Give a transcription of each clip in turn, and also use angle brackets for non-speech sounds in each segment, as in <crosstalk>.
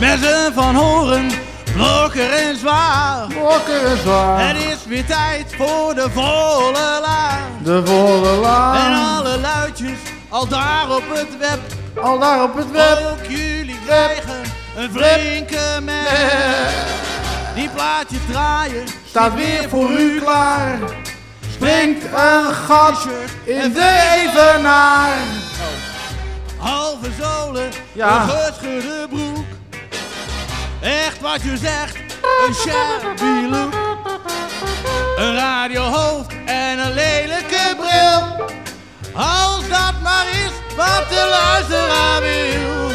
Mensen van horen, blokker en zwaar. Blokker en zwaar. Het is weer tijd voor de volle laan. De volle laan. En alle luidjes al daar op het web. Al daar op het web. Ook jullie krijgen een flinke met. Die plaatjes draaien Staat weer voor u klaar. Springt een gat in de evenaar. Halve zolen, Ja. een geschudde broek. Echt wat je zegt, een shabby look. Een radiohoofd en een lelijke bril. Als dat maar is wat de luisteraar wil.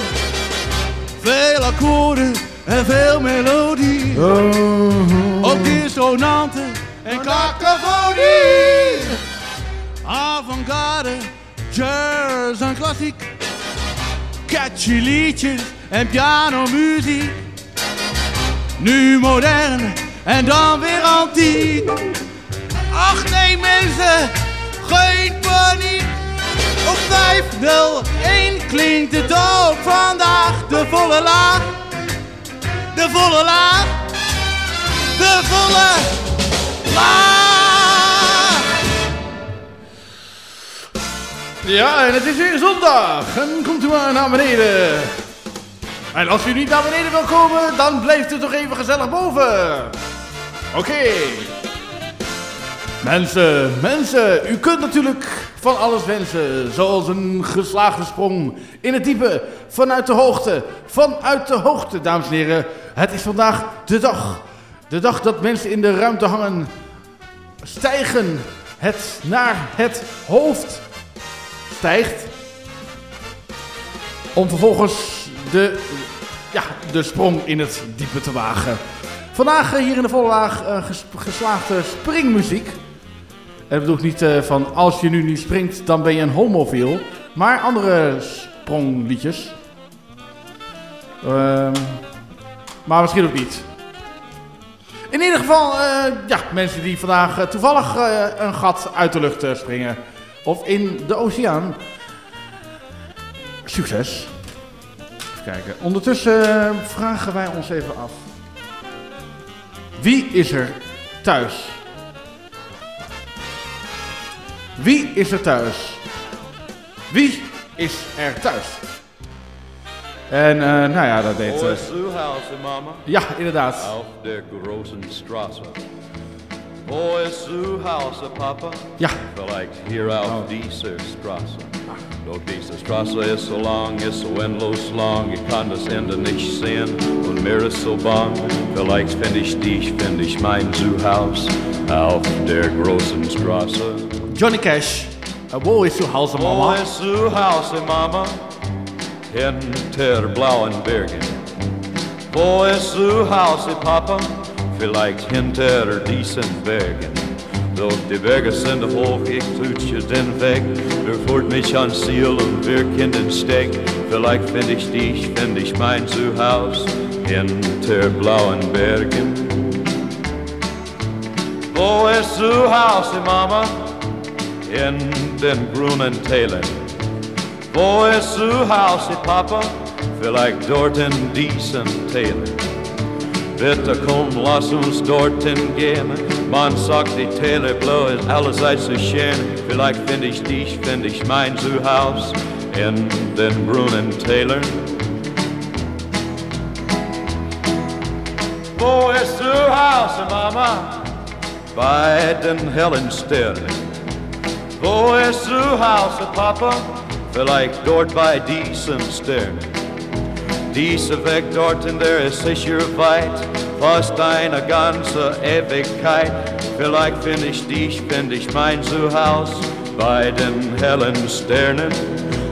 Veel akkoorden en veel melodie. Ook dissonanten en cacophonie. Avant-garde, jazz en klassiek. Catchy liedjes en pianomuziek. Nu modern en dan weer antiek. Ach nee mensen, geen paniek. Op 501 klinkt het ook vandaag. De volle laag, de volle laag, de volle laag. Ja, en het is weer zondag. En komt u maar naar beneden. En als u niet naar beneden wil komen, dan blijft u toch even gezellig boven. Oké. Mensen, mensen, u kunt natuurlijk van alles wensen. Zoals een geslaagde sprong in het diepe, vanuit de hoogte. Vanuit de hoogte, dames en heren. Het is vandaag de dag. De dag dat mensen in de ruimte hangen. Stijgen het naar het hoofd stijgt. Om vervolgens de, ja, de sprong in het diepe te wagen. Vandaag eh, hier in de volle laag eh, ges- geslaagde springmuziek. Dat bedoel ik niet eh, van als je nu niet springt, dan ben je een homofiel. Maar andere sprongliedjes. Ehm, maar misschien ook niet. In ieder geval, ja, mensen die vandaag toevallig een gat uit de lucht springen. Of in de oceaan. Succes. Even kijken. Ondertussen eh, vragen wij ons even af. Wie is er thuis? Wie is er thuis? Wie is er thuis? En eh, nou ja, dat deed... eh, Boy, Suhause, Mama, ja, inderdaad. auf der großen Ja, vielleicht hier oh. auf dieser Straße. Doch diese Straße ist so lang, ist so endlos lang, ich kann das Ende nicht sehen und mir ist so bang. Vielleicht find ich dich, find ich mein Zuhause auf der großen Straße. Johnny Cash. Wo is uw hals, mama? Boy, Zuhause, Mama, hinter blauen Bergen. Wo ist Zuhause, Papa? Vielleicht hinter diesen Bergen. Doch die Berge sind hoch, ich tutsche den Weg. Wir führt mich an Ziel und wir kennen Steg. Vielleicht find ich dich, find ich mein Zuhause hinter blauen Bergen. Wo ist Zuhause, Mama? in den grünen Tälern. Wo ist Zuhause, Papa? Vielleicht dort in diesen Tälern. Bitte komm, lass uns dorthin gehen. Man sagt, die Täler blau ist allerseits so schön. Vielleicht find ich dich, find ich mein Zuhause in den grünen Tälern. Wo ist Zuhause, Mama? Bei den hellen Sternen. Wo ist Zuhause, Papa? Vielleicht dort bei diesen Sternen. Dieser Weg dorthin, der ist sicher weit, fast eine ganze Ewigkeit. Vielleicht find ich dich, find ich mein Zuhause bei den hellen Sternen,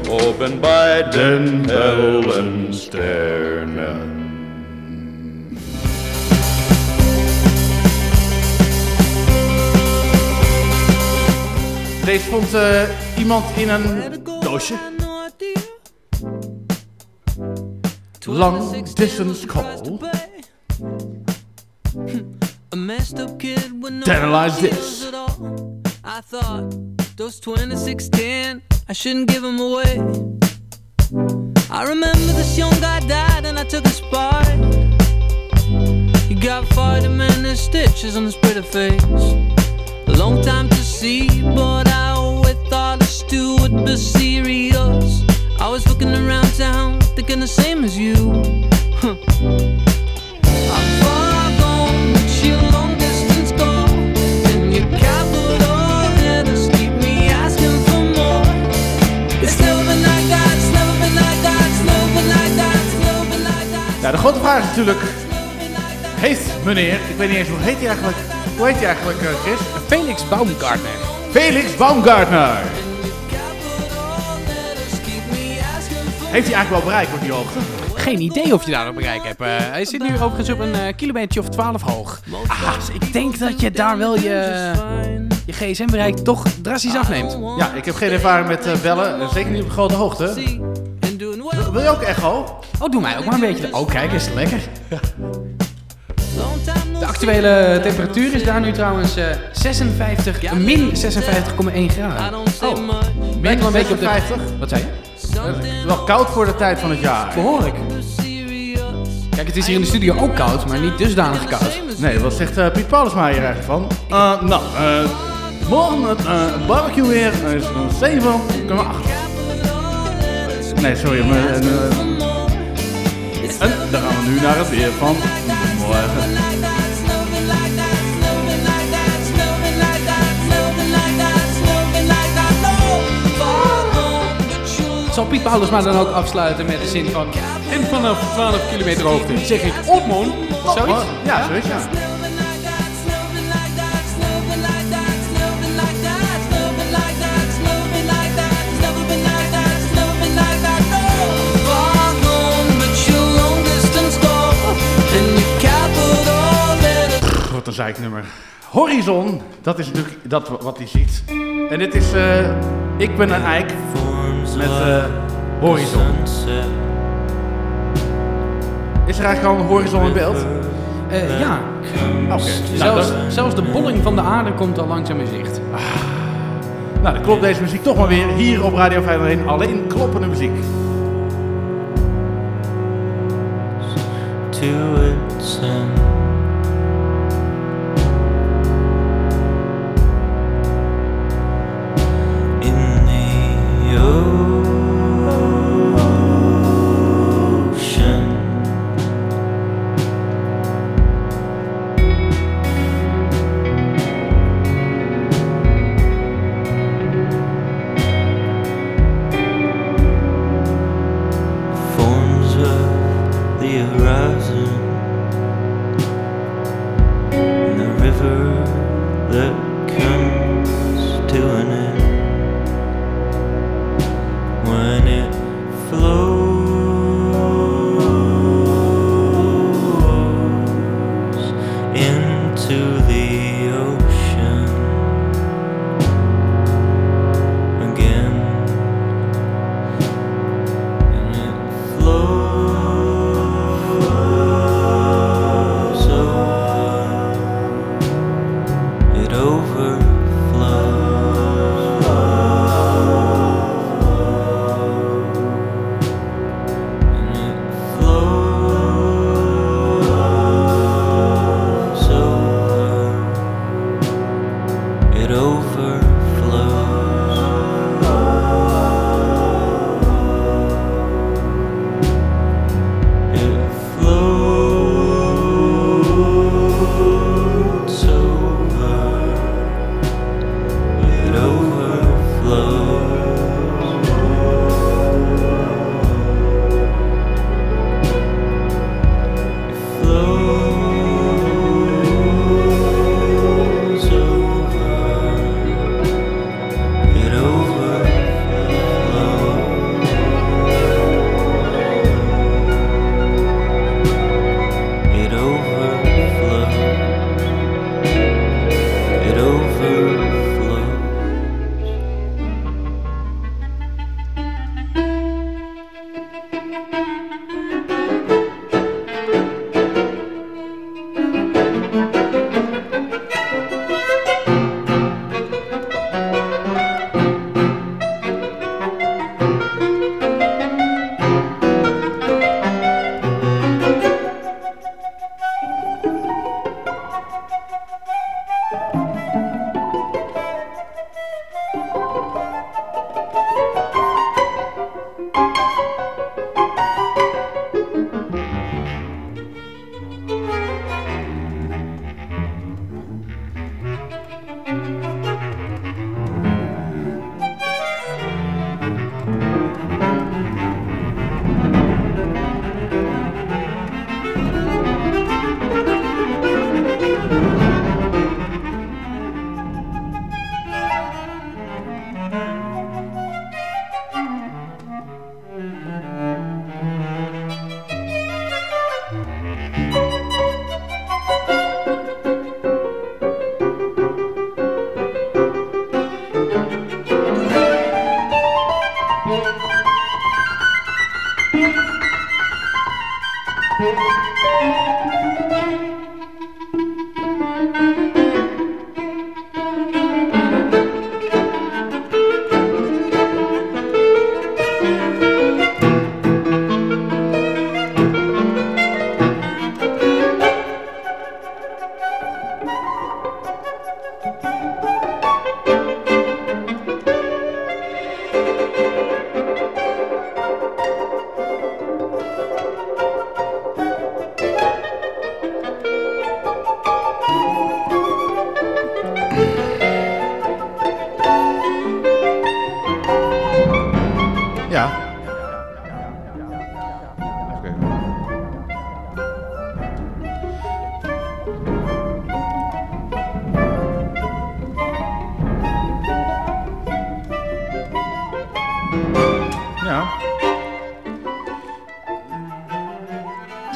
oben bei den hellen Sternen. Deze vond eh, iemand in een doosje. Long distance call. <laughs> A messed up kid with no Analyze ideas this. at all. I thought those 2610, I shouldn't give them away. I remember this young guy died and I took his part. He got vitamin and stitches on his pretty face. A long time to see, but I always thought it still would be serious. I was looking around town, thinking the same as you. Huh. I'm far gone, but your long distance call and your capital letters keep me asking for more. It's never been like that, it's never been like that, it's never been like that, it's never been like that. Ja, de grote vraag is natuurlijk, heeft meneer, ik weet niet eens hoe heet hij eigenlijk, hoe heet hij eigenlijk, eh, Chris? Felix Baumgartner. Felix Baumgartner. Heeft hij eigenlijk wel bereikt op die hoogte? Geen idee of je daar een bereik hebt. Eh, hij zit nu overigens op een eh, kilometer of 12 hoog. Ah, dus ik denk dat je daar wel je, je gsm-bereik toch drastisch afneemt. Ja, ik heb geen ervaring met eh, bellen, zeker niet op grote hoogte. Wil je ook echo? Oh, doe mij ook maar een beetje. Oh, kijk, is het lekker. De actuele temperatuur is daar nu trouwens eh 56, min 56,1 graden. Oh, Lijkt wel een beetje op de... 56? Wat zei je? Wel koud voor de tijd van het jaar. Behoorlijk. Kijk, het is hier in de studio ook koud, maar niet dusdanig koud. Nee, wat zegt eh, Piet Paulusma hier eigenlijk van? Eh, nou, eh, morgen het barbecue weer is een 7,8. Nee, sorry. Maar, en dan gaan we nu naar het weer van morgen. Zal Piet Paulusma dan ook afsluiten met de zin van... En vanaf 12 kilometer hoogte zeg ik op, man. Zoiets? Ja, zoiets, ja. Wat een zeiknummer. Horizon, dat is natuurlijk dat wat hij ziet. En dit is eh, Ik ben een eik met eh, Horizon. Is er eigenlijk al een horizon in beeld? Eh, ja, Oké. Nou, zelfs, de bolling van de aarde komt al langzaam in zicht. nou, dan klopt deze muziek toch maar weer hier op Radio 501. Alleen kloppende muziek. to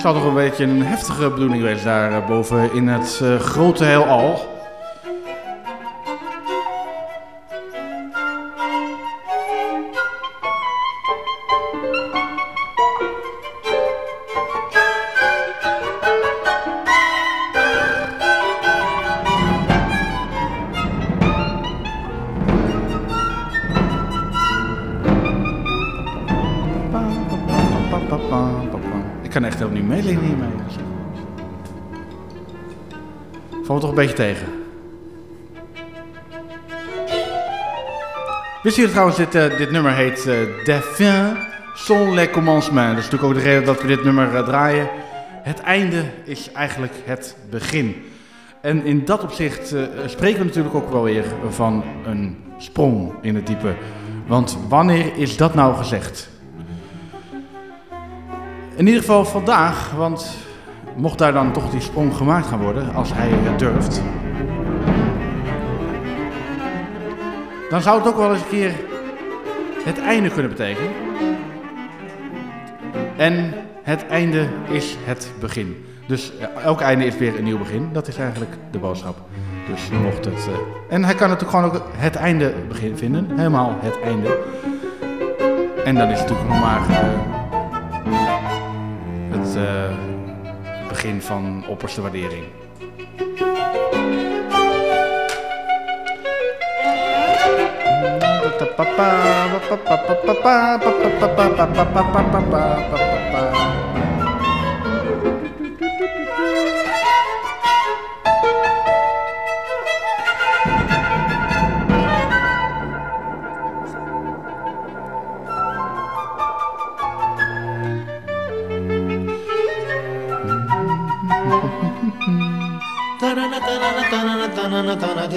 Het zal toch een beetje een heftige bedoeling geweest daar eh, boven in het eh, grote heelal. Beetje tegen. Wist jullie trouwens, dit, eh, dit nummer heet eh Des fins sont les commencements. Dat is natuurlijk ook de reden dat we dit nummer eh, draaien. Het einde is eigenlijk het begin. En in dat opzicht eh, spreken we natuurlijk ook wel weer van een sprong in het diepe. Want wanneer is dat nou gezegd? In ieder geval vandaag, want mocht daar dan toch die sprong gemaakt gaan worden, als hij durft. Dan zou het ook wel eens een keer het einde kunnen betekenen. En het einde is het begin. Dus eh, elk einde is weer een nieuw begin. Dat is eigenlijk de boodschap. Dus mocht het. eh, En hij kan natuurlijk gewoon ook het einde begin vinden. Helemaal het einde. En dan is het natuurlijk nog maar eh, het begin van opperste waardering.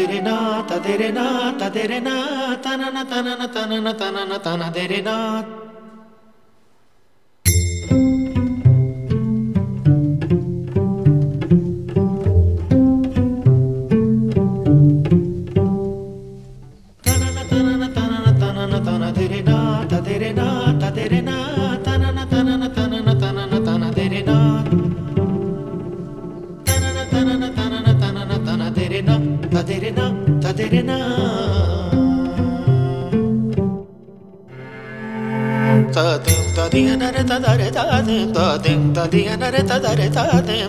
dere na ta dere na ta dere na ta na na ta na na ta na na ta na na ta na dere na Tadinha na reta da reta tem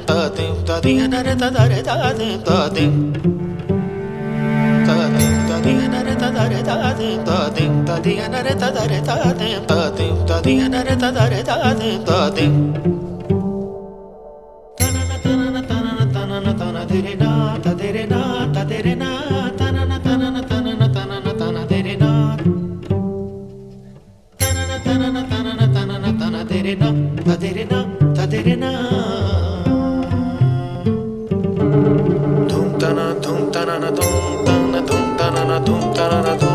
kaderena Dum tanana dum tanana dum tanana dum tanana dum tanana dum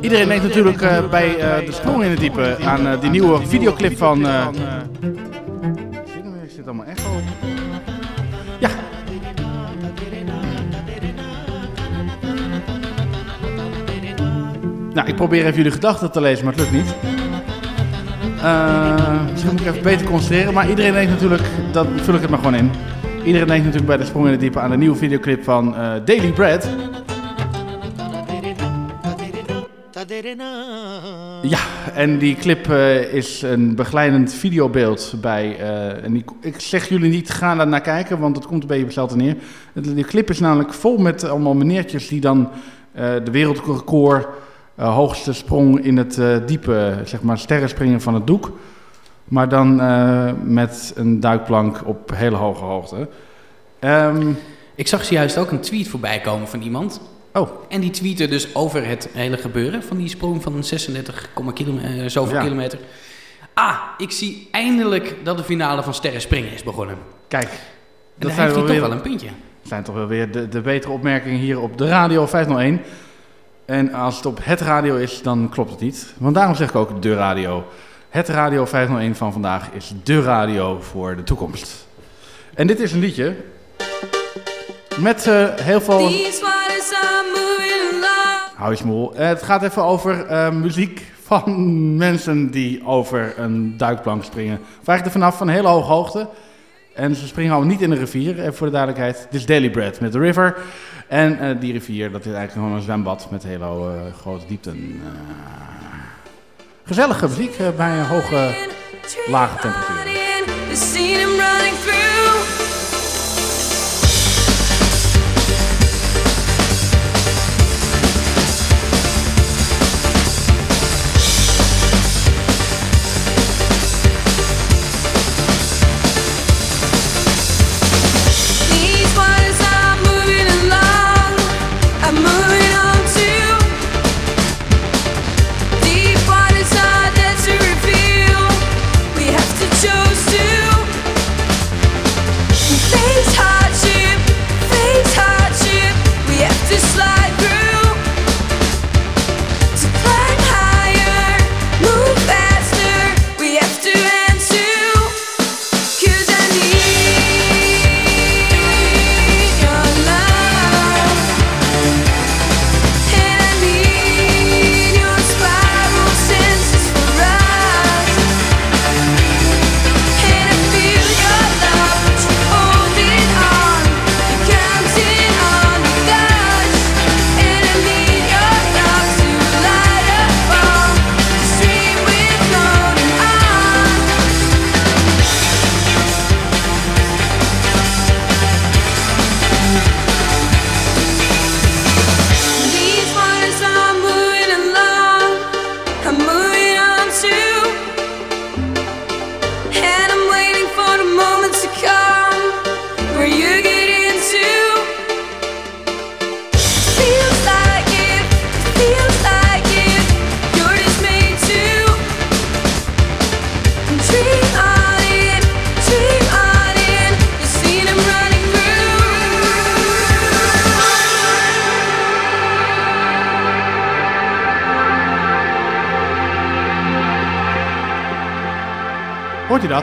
iedereen denkt natuurlijk eh, bij eh, de sprong in het diepe aan eh, die nieuwe videoclip van... Is dit allemaal echo? Ja. Nou, ik probeer even jullie gedachten te lezen, maar het lukt niet. Eh, misschien moet ik even beter concentreren, maar iedereen denkt natuurlijk, dat vul ik het maar gewoon in. Iedereen denkt natuurlijk bij de sprong in het diepe aan de nieuwe videoclip van eh, Daily Bread. Ja, en die clip eh, is een begeleidend videobeeld bij. en ik zeg jullie niet, ga daar naar kijken, want het komt een beetje hetzelfde neer. Die clip is namelijk vol met allemaal meneertjes die dan de wereldrecord, eh, hoogste sprong in het eh, diepe, zeg maar sterrenspringen van het doek. Maar dan eh, met een duikplank op hele hoge hoogte. Ehm, Ik zag zojuist ook een tweet voorbij komen van iemand. oh, En die tweette dus over het hele gebeuren van die sprong van 36, kilome- eh, zoveel Ja. kilometer. Ah, ik zie eindelijk dat de finale van Sterren Springen is begonnen. kijk. En Dat daar heeft hij toch wel een puntje. zijn toch wel weer de, de betere opmerkingen hier op de radio 501. En als het op het radio is, dan klopt het niet. Want daarom zeg ik ook de radio. Het radio 501 van vandaag is de radio voor de toekomst. En dit is een liedje met eh, heel veel... Hou je smoel. Eh, het gaat even over eh, muziek van <laughs> mensen die over een duikplank springen. Eigenlijk er vanaf van een hele hoge hoogte. En ze springen al niet in een rivier, even voor de duidelijkheid. Dit is Daily Bread met de river. En eh, die rivier, dat is eigenlijk gewoon een zwembad met hele eh, grote diepten. Eh, gezellige muziek bij een hoge, lage temperatuur.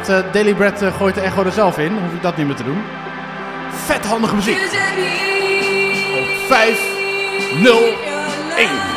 Eh, Daily Bread eh, gooit de echo er zelf in. Hoef ik dat niet meer te doen. Vet handige muziek. 5, 0, 1.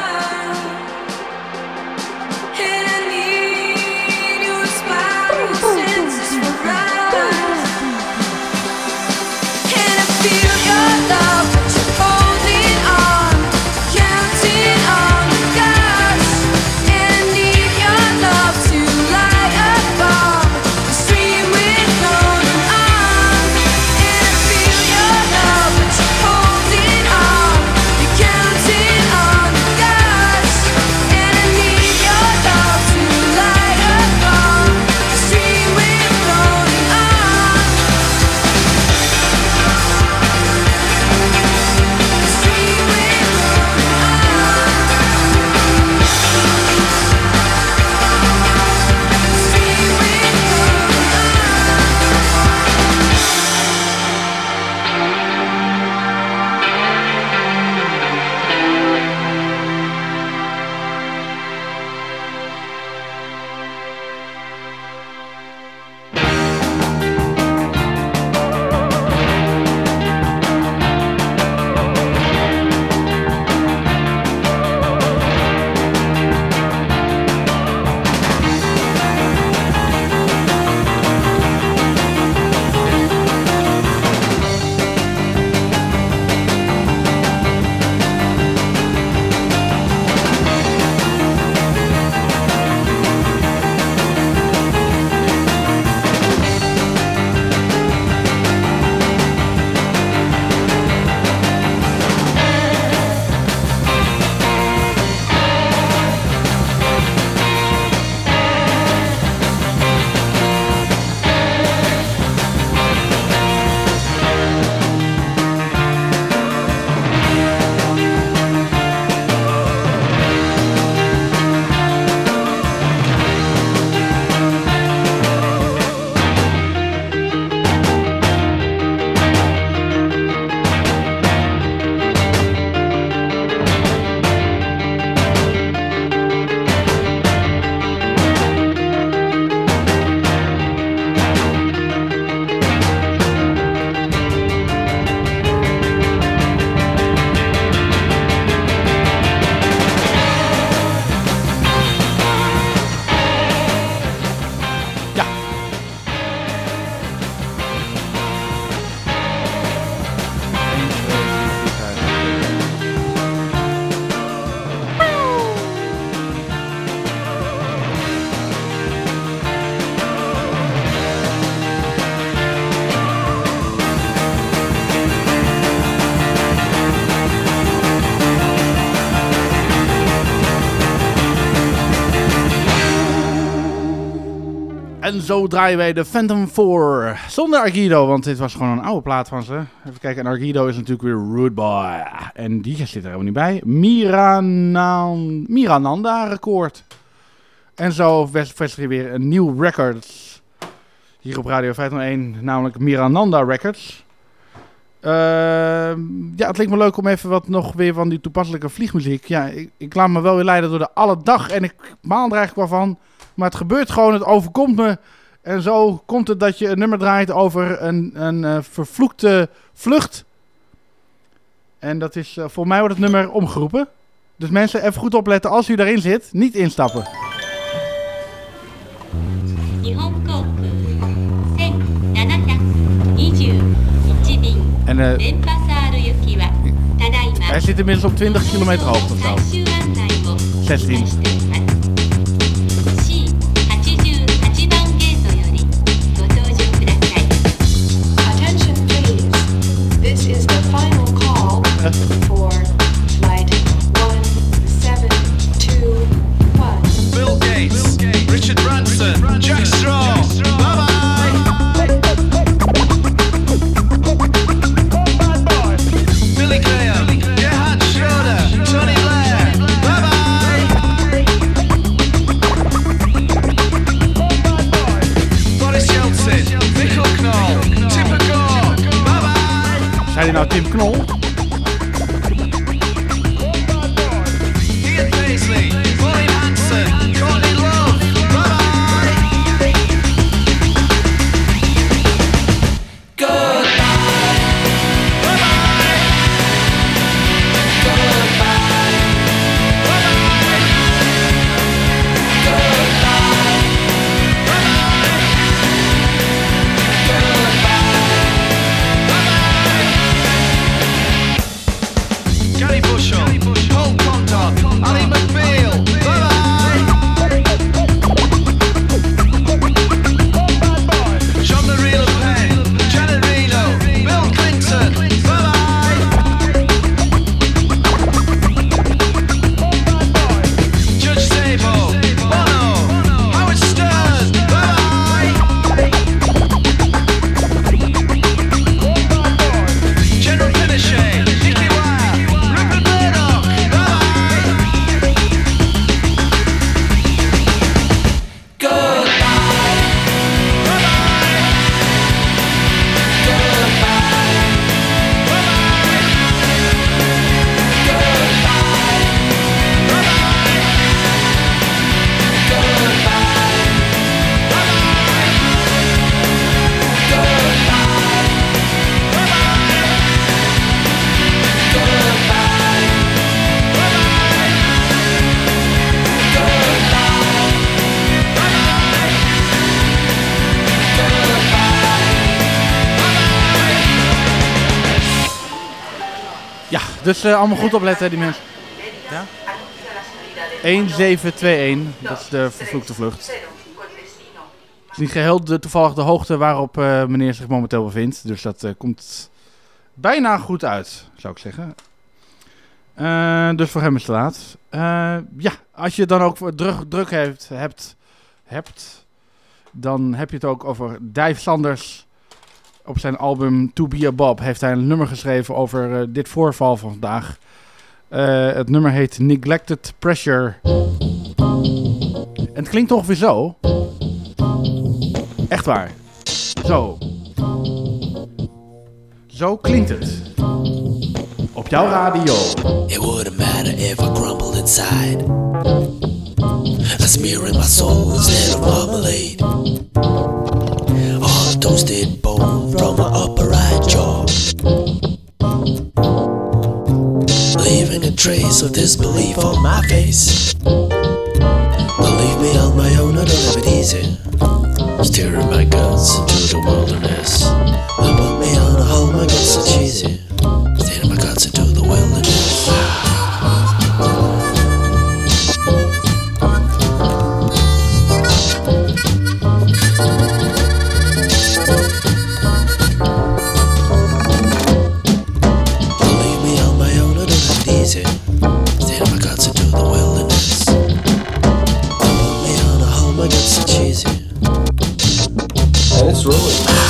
Zo draaien wij de Phantom 4 zonder Argido, want dit was gewoon een oude plaat van ze. Even kijken, en Argido is natuurlijk weer Rude Boy. En die zit er helemaal niet bij. Miranan, Mirananda record. En zo vestig je weer een nieuw record. Hier op Radio 501, namelijk Mirananda Records. Ehm, ja, het leek me leuk om even wat nog weer van die toepasselijke vliegmuziek. Ja, ik, ik laat me wel weer leiden door de alle dag en ik maal er eigenlijk wel van. Maar het gebeurt gewoon, het overkomt me. En zo komt het dat je een nummer draait over een, een eh, vervloekte vlucht. En dat is, eh, voor mij wordt het nummer omgeroepen. Dus mensen, even goed opletten als u daarin zit, niet instappen. En uh, hij zit inmiddels op 20 kilometer hoogte of zo. 16. Dus eh, allemaal goed opletten, die mensen. Ja? 1721, dat is de vervloekte vlucht. Het is niet geheel de, toevallig de hoogte waarop eh, meneer zich momenteel bevindt. Dus dat eh, komt bijna goed uit, zou ik zeggen. Dus voor hem is het te laat. Ja, als je dan ook voor druk, druk heeft, hebt, hebt, dan heb je het ook over Dave Sanders. Op zijn album To Be A Bob heeft hij een nummer geschreven over eh, dit voorval van vandaag. Eh, het nummer heet Neglected Pressure. En het klinkt ongeveer zo. Echt waar. Zo. Zo klinkt het. Op jouw radio. It wouldn't matter if I crumbled inside. Smear in my soul instead of marmalade. Toasted bone from my upper right jaw. Leaving a trace of disbelief on my face. Believe me on my own, I don't have it easy. Steering my guts into the wilderness. They put me on a hole, my guts are cheesy. Steering my guts into the wilderness. it's rolling.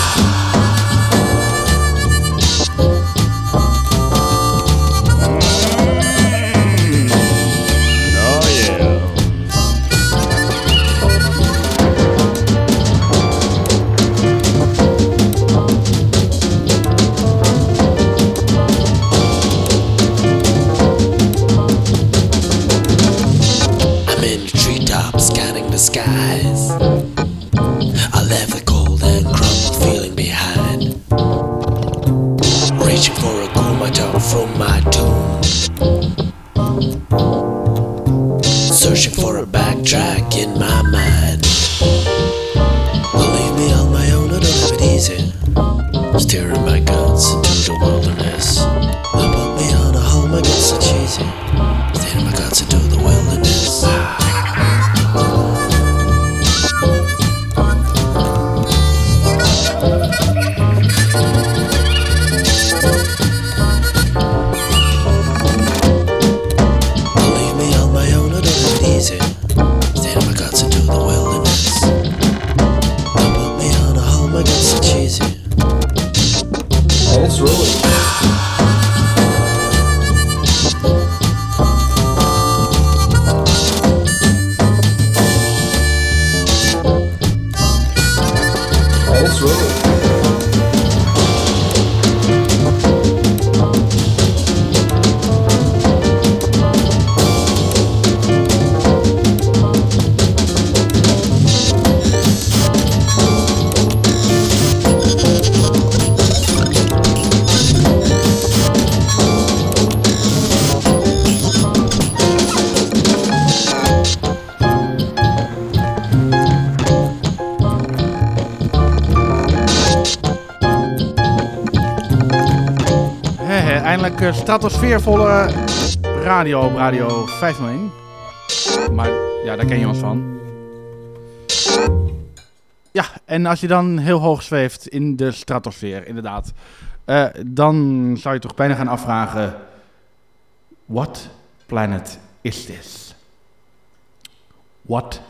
Stratosfeervolle radio op Radio 501. Maar ja, daar ken je ons van. Ja, en als je dan heel hoog zweeft in de stratosfeer, inderdaad. eh, dan zou je toch bijna gaan afvragen... What planet is this? What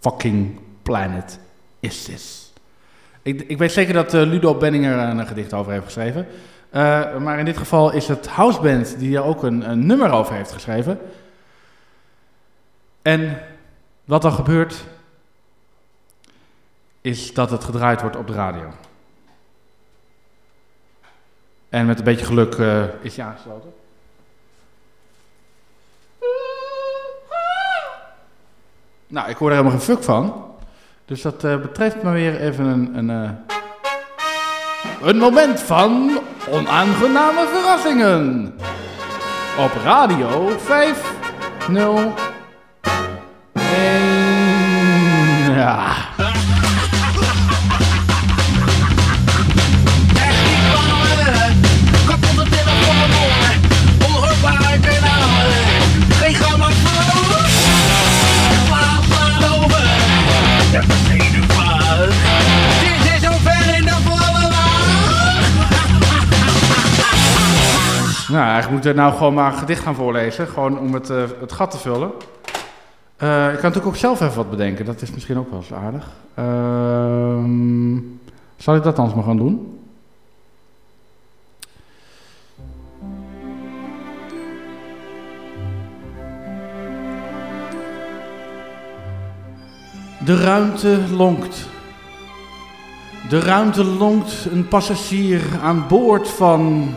fucking planet is this? Ik, ik weet zeker dat eh, Ludo Benninger er een gedicht over heeft geschreven. Eh, maar in dit geval is het Houseband die er ook een, een nummer over heeft geschreven. En wat dan gebeurt, is dat het gedraaid wordt op de radio. En met een beetje geluk eh, is hij aangesloten. Nou, ik hoor er helemaal geen fuck van. Dus dat eh, betreft me weer even een, een, een moment van onaangename verrassingen. Op Radio 5 0 1. Ja. Nou, eigenlijk moet ik nou gewoon maar een gedicht gaan voorlezen. Gewoon om het, eh, het gat te vullen. Eh, ik kan natuurlijk ook zelf even wat bedenken. Dat is misschien ook wel eens aardig. Ehm, zal ik dat anders maar gaan doen? De ruimte lonkt. De ruimte lonkt een passagier aan boord van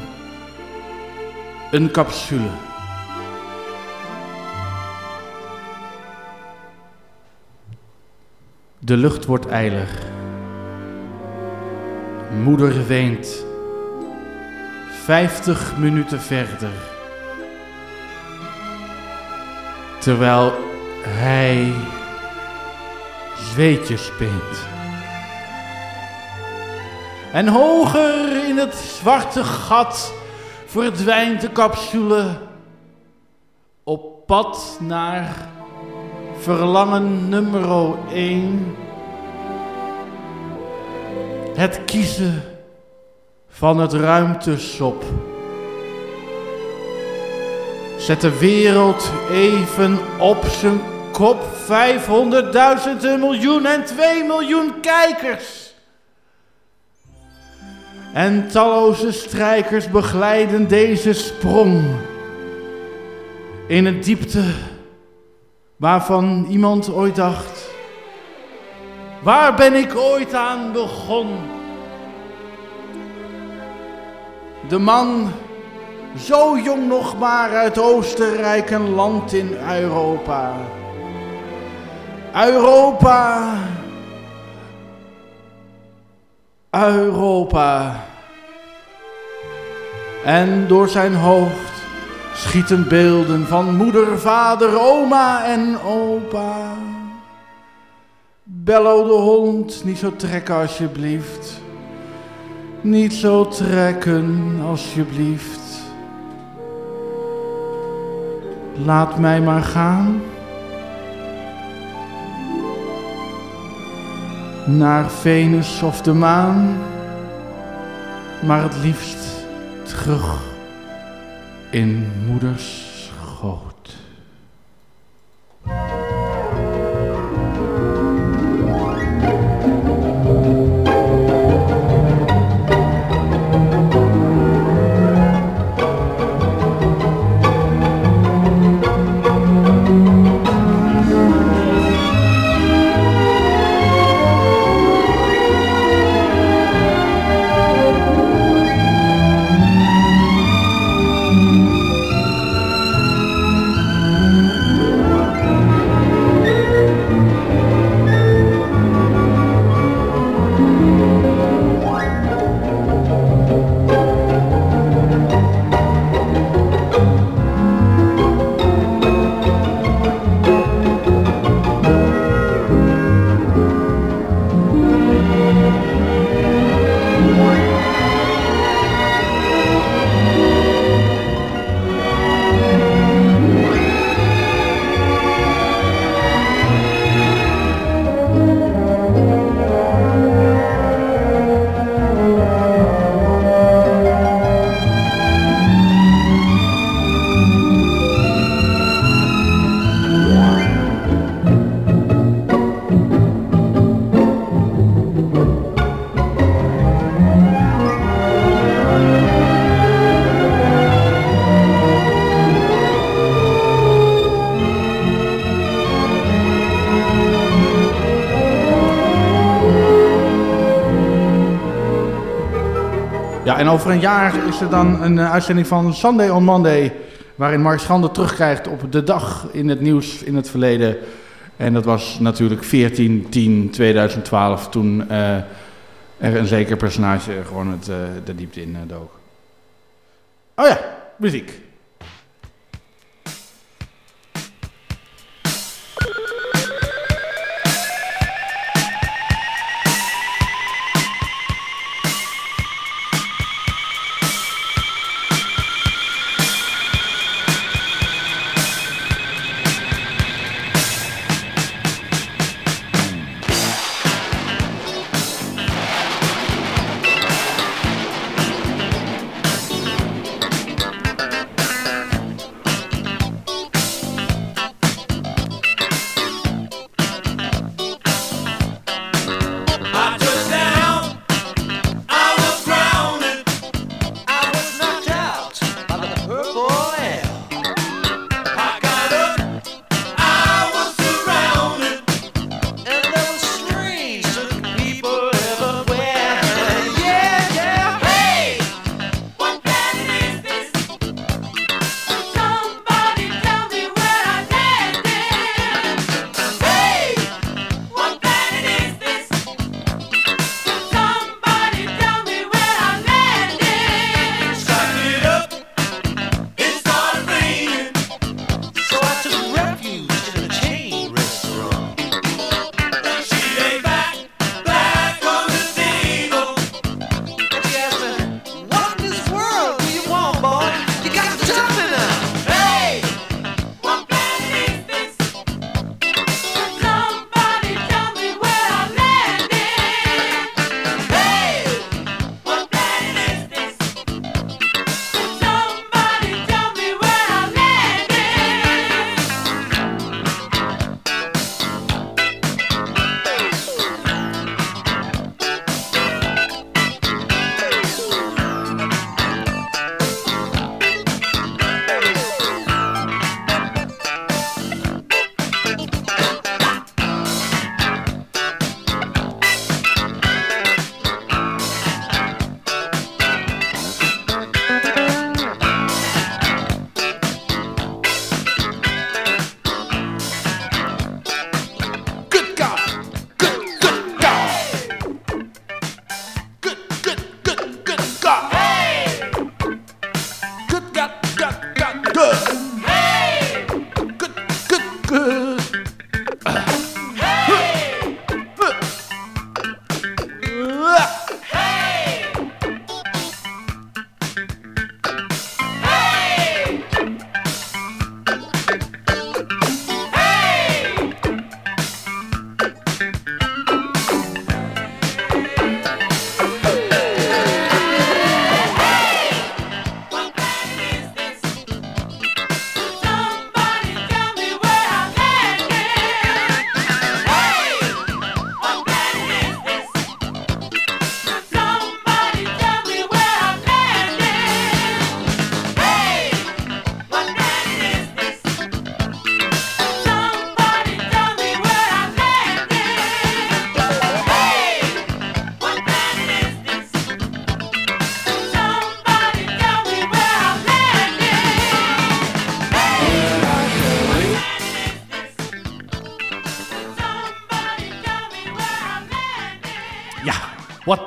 een capsule. De lucht wordt eilig. Moeder weent. Vijftig minuten verder. Terwijl hij zweetjes spint. En hoger in het zwarte gat verdwijnt de capsule op pad naar verlangen nummer 1. Het kiezen van het ruimtesop. Zet de wereld even op zijn kop. 500.000, een miljoen en 2 miljoen kijkers. En talloze strijkers begeleiden deze sprong in een diepte waarvan iemand ooit dacht: waar ben ik ooit aan begonnen? De man, zo jong nog maar uit Oostenrijk, een land in Europa. Europa. Europa. En door zijn hoofd schieten beelden van moeder, vader, oma en opa. Bello de hond, niet zo trekken alsjeblieft. Niet zo trekken alsjeblieft. Laat mij maar gaan. Naar Venus of de maan. Maar het liefst terug in moeders en over een jaar is er dan een eh, uitzending van Sunday on Monday. Waarin Mark Schande terugkrijgt op de dag in het nieuws in het verleden. En dat was natuurlijk 14 10 2012 toen eh, er een zeker personage gewoon het, eh, de diepte in dook. Oh ja, muziek.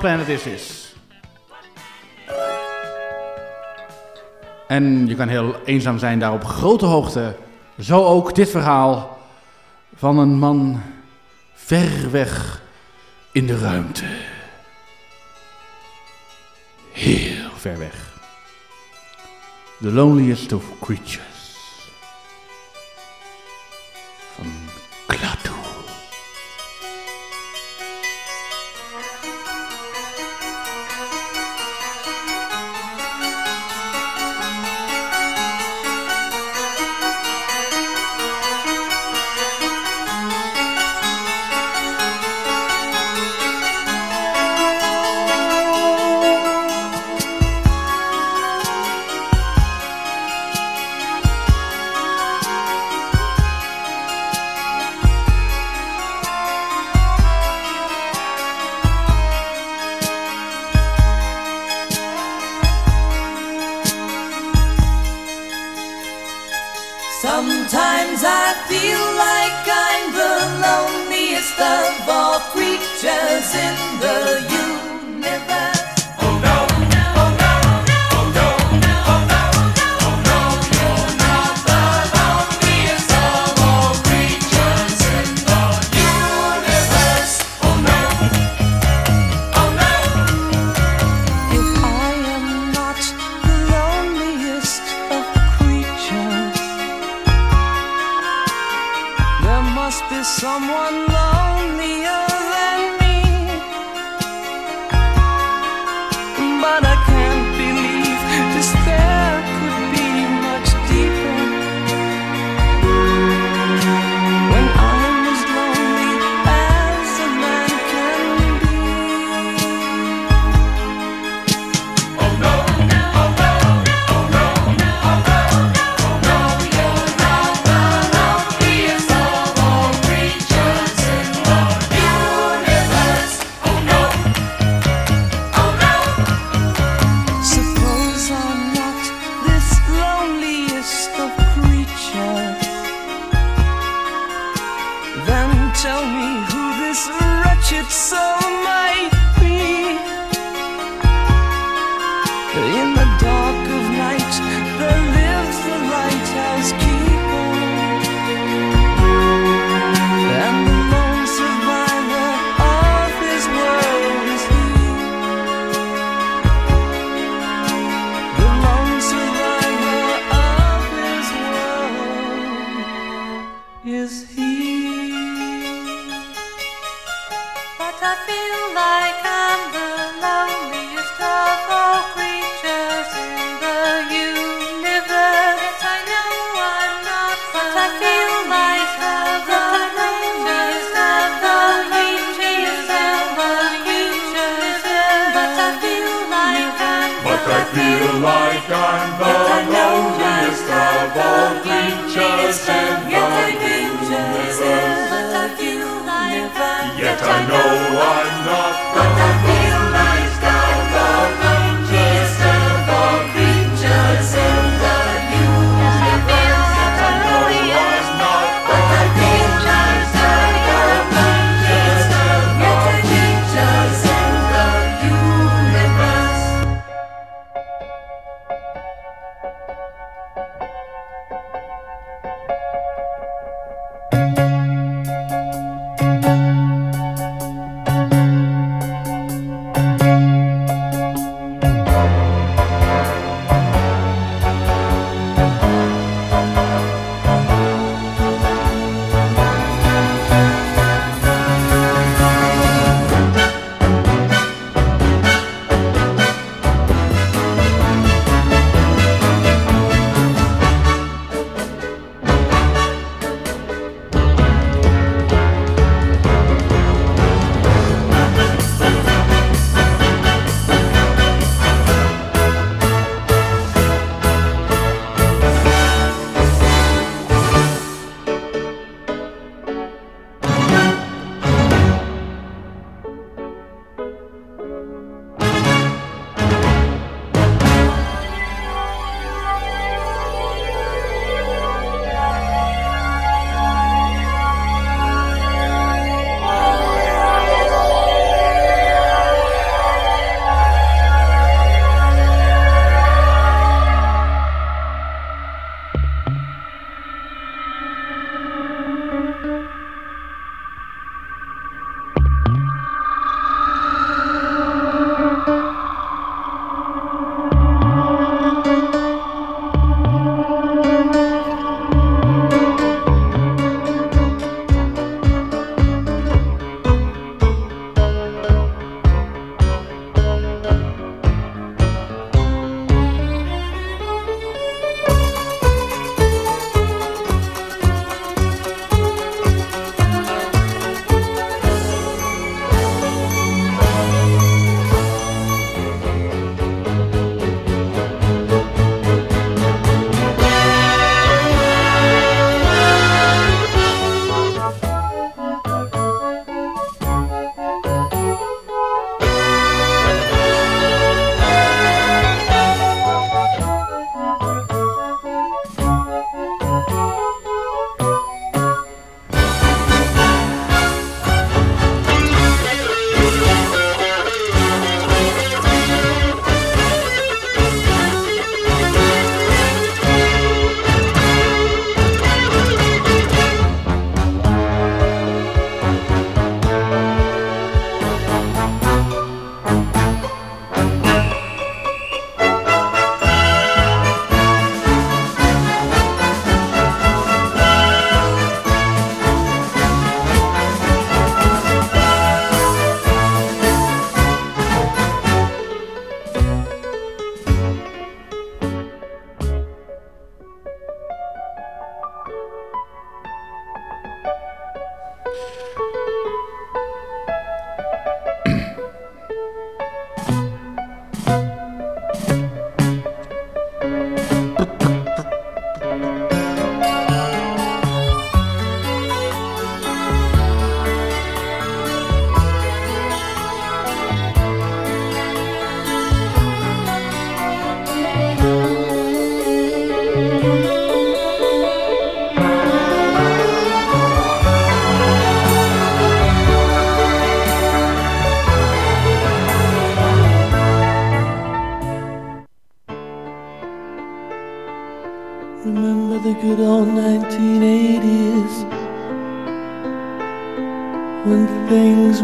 Planet Is This. En je kan heel eenzaam zijn daar op grote hoogte. Zo ook dit verhaal van een man ver weg in de ruimte. Heel ver weg. The loneliest of creatures. Sometimes I feel like I'm the loneliest of all creatures in the universe.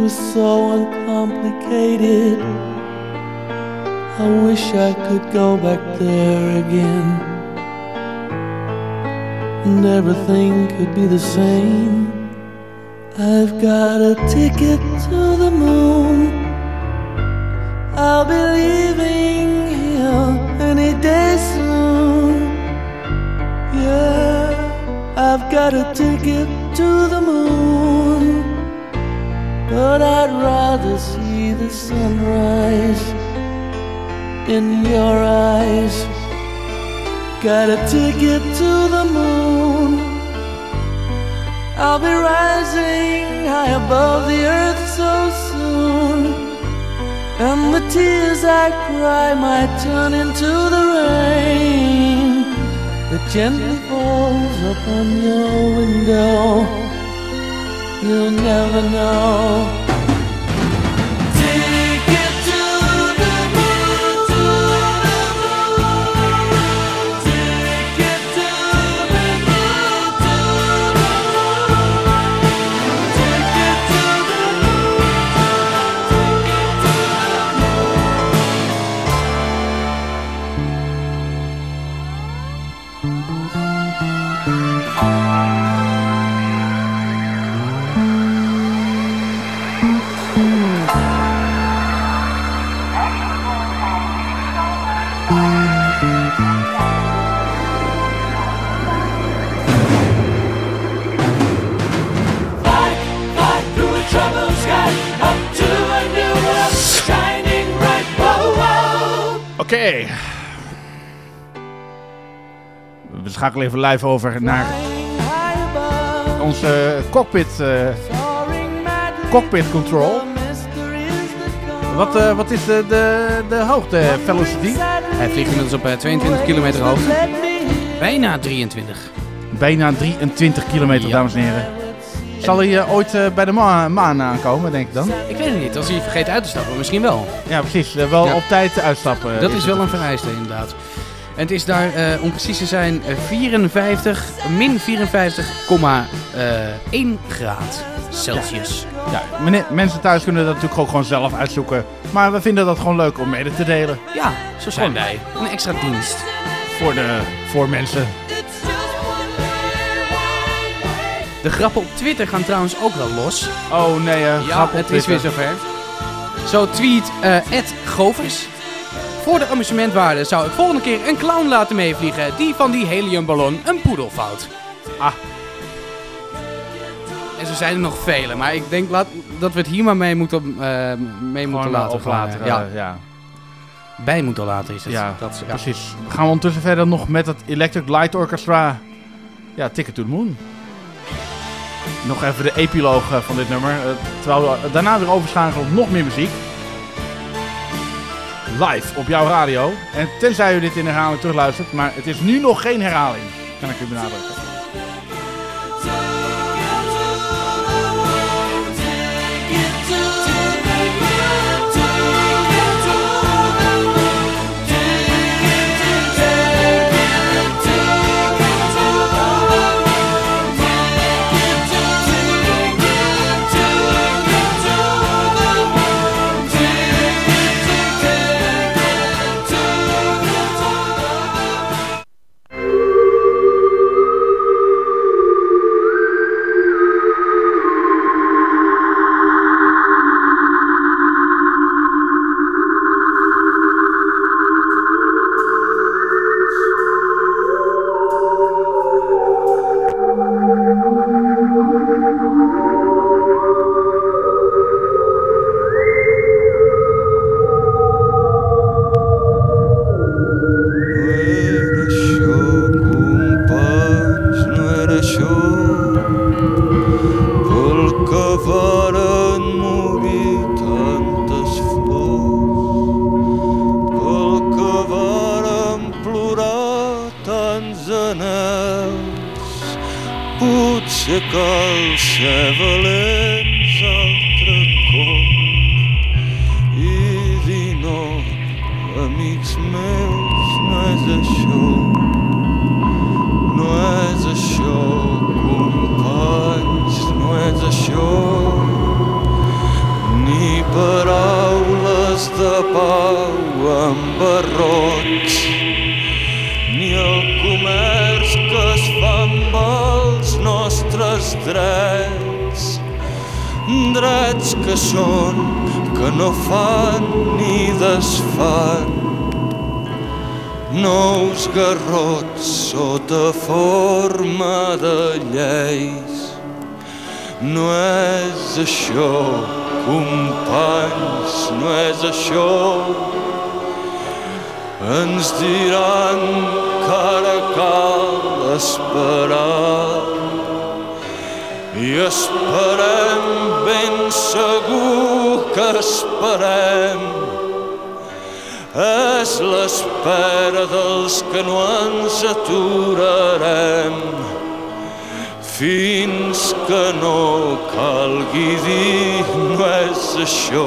Were so uncomplicated. I wish I could go back there again and everything could be the same. I've got a ticket to the moon. I'll be leaving here any day soon. Yeah, I've got a ticket to the moon. Sunrise in your eyes. Got a ticket to the moon. I'll be rising high above the earth so soon. And the tears I cry might turn into the rain that gently falls upon your window. You'll never know. We schakelen even live over naar onze cockpit, eh, cockpit control. Wat, eh, wat is de, de, de hoogte, velocity? Hij vliegt inmiddels op eh, 22 kilometer hoogte. Bijna 23. Bijna 23 kilometer, Ja. dames en heren. Zal hij eh, ooit eh, bij de ma- maan aankomen, denk ik dan? Ik weet het niet, als hij vergeet uit te stappen, misschien wel. Ja, precies. Eh, wel Ja. op tijd uitstappen. Dat is wel een vereiste inderdaad. En het is daar, eh, om precies te zijn, eh, 54, min 54,1 graad Celsius. Ja, mensen thuis kunnen dat natuurlijk ook gewoon zelf uitzoeken. Maar we vinden dat gewoon leuk om mede te delen. Ja, zo zijn wij. Een extra dienst. Voor, de, voor mensen. De grappen op Twitter gaan trouwens ook wel los. Oh nee, eh, Ja, grap op het is weer zover. Zo tweet eh Ed Govers. Voor de amusementwaarde zou ik volgende keer een clown laten meevliegen die van die heliumballon een poedel vouwt. Ah. En zo zijn er nog vele, maar ik denk laat, dat we het hier maar mee moeten, eh, mee moeten eh, laten. of later, Gewoon, eh, ja. Bij moeten laten is het. Ja, dat, ja. precies. Gaan we ondertussen verder nog met het Electric Light Orchestra. Ja, Ticket to the Moon. Nog even de epiloog van dit nummer. terwijl we daarna weer overschakelen op nog meer muziek. Live op jouw radio. En tenzij u dit in herhaling terugluistert. Maar het is nu nog geen herhaling. Kan ik u benadrukken. Varen morir tantes flors, pel que varen plorar tants anels. Potser cal ser valents pau amb barrots. Ni el comerç que es fa amb els nostres drets. Drets que són que no fan ni desfan. Nous garrots sota forma de lleis. No és això companys, no és això. Ens diran que ara cal esperar. I esperem ben segur que esperem. És l'espera dels que no ens aturarem fins que no calgui dir no és això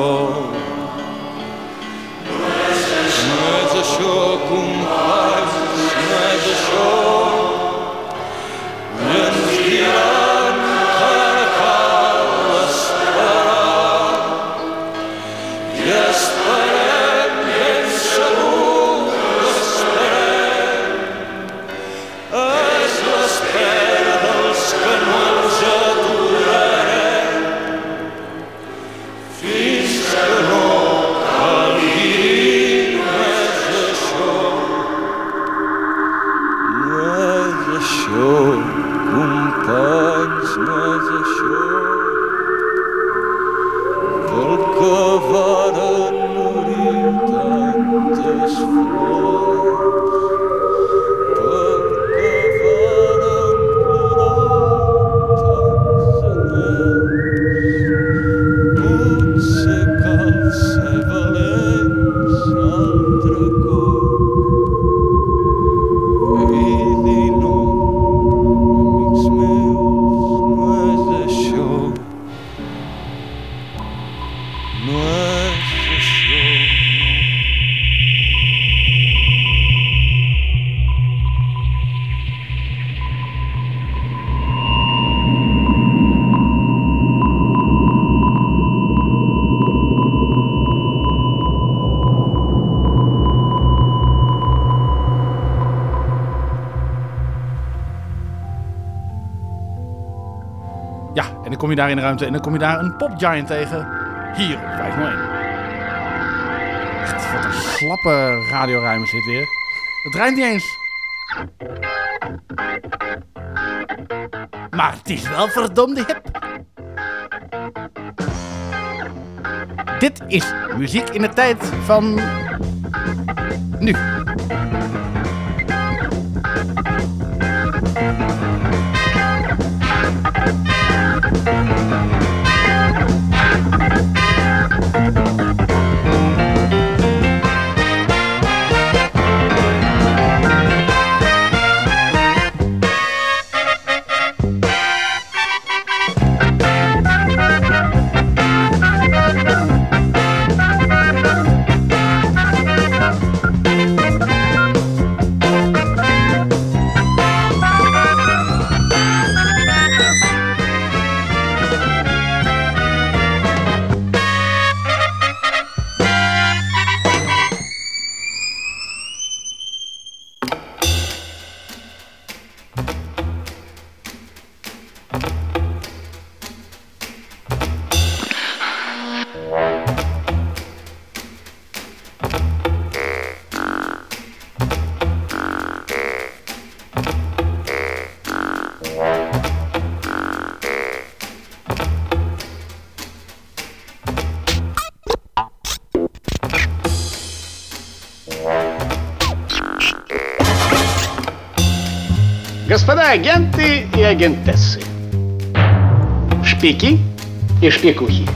daar in de ruimte en dan kom je daar een popgiant tegen. Hier op 501. Echt, wat een slappe radioruim is dit weer. Het rijmt niet eens. Maar het is wel verdomde hip. Dit is muziek in de tijd van... Nu. Агенты и агентессы. Шпики и шпикухи.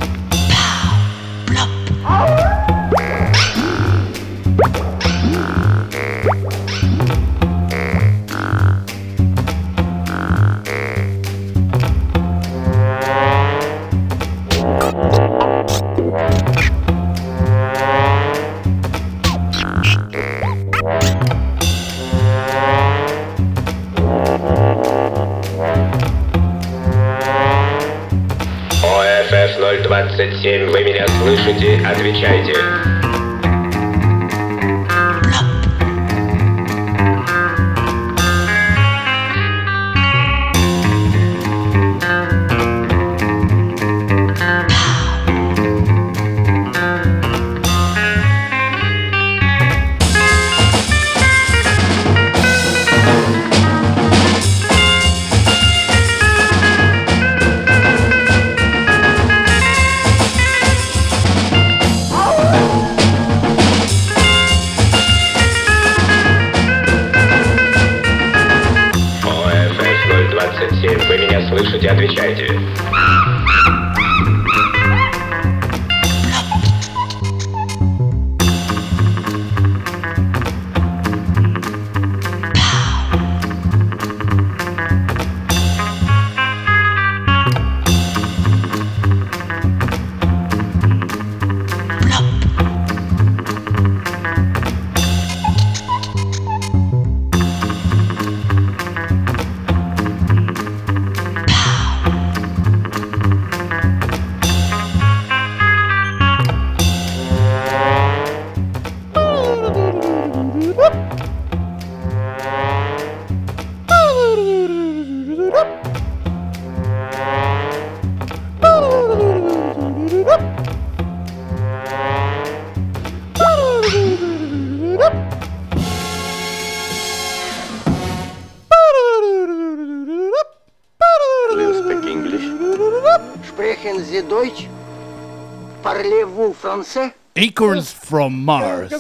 Acorns from Mars.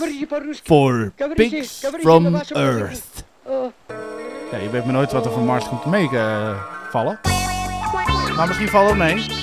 For pigs from Earth. Ja, je weet maar nooit wat er van Mars komt meevallen. maar misschien valt het mee.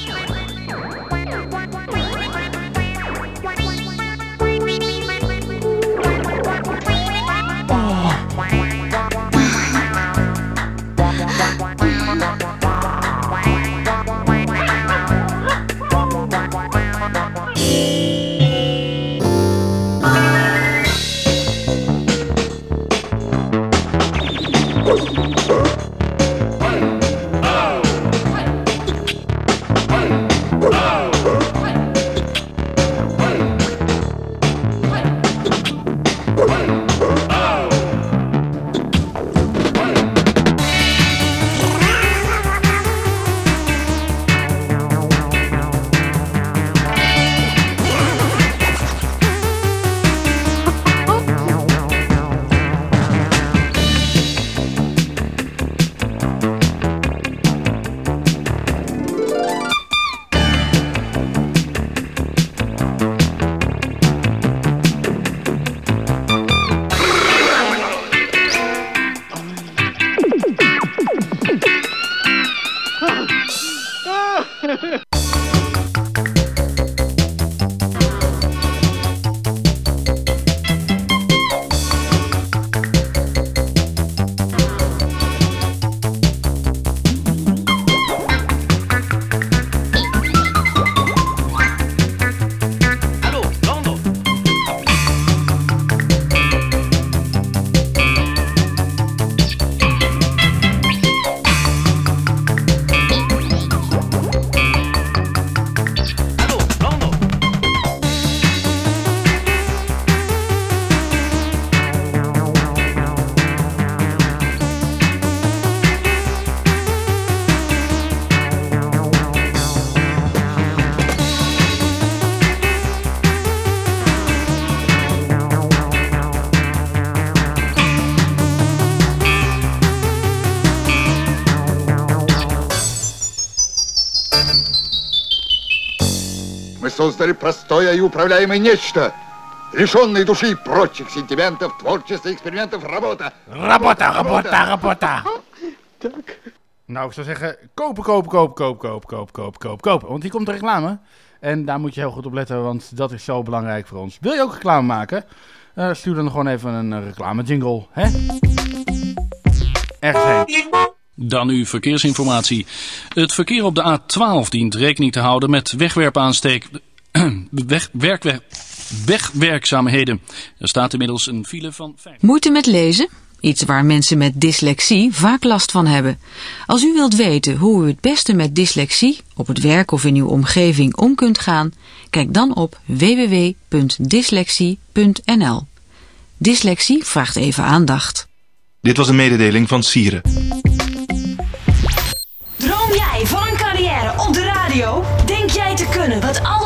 создали простое и управляемое нечто, лишенное души и прочих сентиментов, творчества, экспериментов, работа. Работа, работа, работа. Nou, ik zou zeggen, kopen, kopen, kopen, kopen, kopen, kopen, kopen, kopen, kopen. Want hier komt de reclame. En daar moet je heel goed op letten, want dat is zo belangrijk voor ons. Wil je ook reclame maken? Eh, stuur dan gewoon even een eh, reclame jingle, hè? Ergens heen. Dan uw verkeersinformatie. Het verkeer op de A12 dient rekening te houden met wegwerpaansteek... <clears throat> weg, wegwerkzaamheden. Er staat inmiddels een file van... Moeite met lezen? Iets waar mensen met dyslexie vaak last van hebben. Als u wilt weten hoe u het beste met dyslexie op het werk of in uw omgeving om kunt gaan, kijk dan op www.dyslexie.nl. Dyslexie vraagt even aandacht. Dit was een mededeling van Sieren. Droom jij van een carrière op de radio? Denk jij te kunnen wat al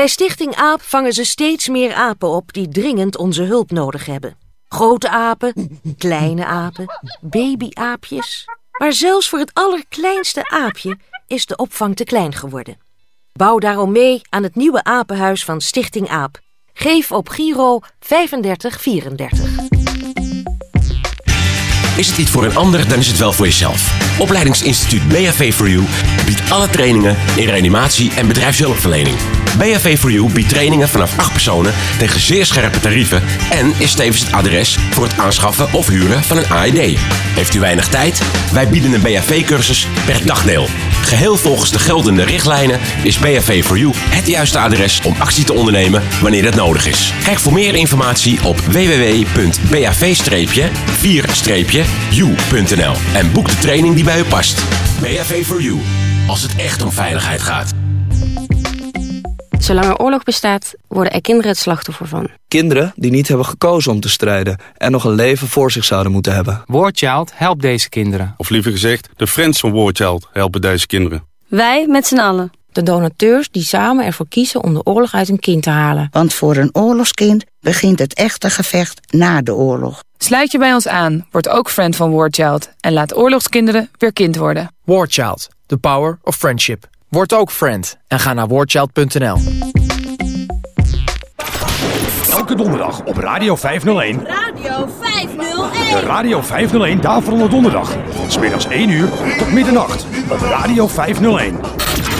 Bij Stichting AAP vangen ze steeds meer apen op die dringend onze hulp nodig hebben. Grote apen, kleine apen, babyaapjes. Maar zelfs voor het allerkleinste aapje is de opvang te klein geworden. Bouw daarom mee aan het nieuwe apenhuis van Stichting AAP. Geef op Giro 3534. Is het iets voor een ander, dan is het wel voor jezelf. Opleidingsinstituut BHV for You biedt alle trainingen in reanimatie en bedrijfshulpverlening. BHV for You biedt trainingen vanaf 8 personen tegen zeer scherpe tarieven en is tevens het adres voor het aanschaffen of huren van een AED. Heeft u weinig tijd? Wij bieden een BHV-cursus per dagdeel. Geheel volgens de geldende richtlijnen is BHV for You het juiste adres om actie te ondernemen wanneer het nodig is. Kijk voor meer informatie op www.bav-4-u.nl en boek de training die bij u past. BHV for You, als het echt om veiligheid gaat. Zolang er oorlog bestaat, worden er kinderen het slachtoffer van. Kinderen die niet hebben gekozen om te strijden en nog een leven voor zich zouden moeten hebben. Warchild helpt deze kinderen. Of liever gezegd, de friends van Warchild helpen deze kinderen. Wij met z'n allen. De donateurs die samen ervoor kiezen om de oorlog uit een kind te halen. Want voor een oorlogskind begint het echte gevecht na de oorlog. Sluit je bij ons aan, word ook friend van Warchild en laat oorlogskinderen weer kind worden. Warchild, the power of friendship. Word ook friend en ga naar warchild.nl. Elke donderdag op Radio 501. Radio 501. De Radio 501 Daverende Donderdag. Van 's middags 1 uur tot middernacht op Radio 501.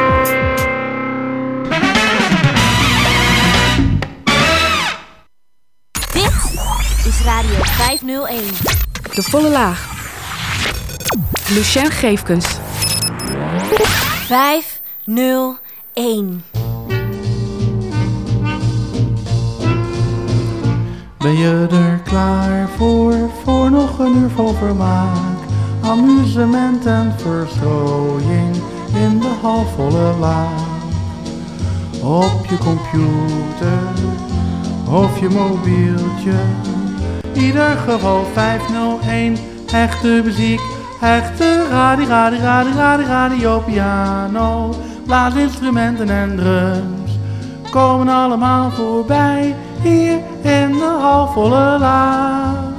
501. De volle laag. Lucien Geefkens. 501. Ben je er klaar voor, voor nog een uur vol vermaak? Amusement en verstrooiing in de halfvolle laag. Op je computer of je mobieltje. Ieder geval 501, echte muziek, echte radio, radio, radio, radio, radio, piano. Blaasinstrumenten en drums komen allemaal voorbij hier in de halfvolle laag.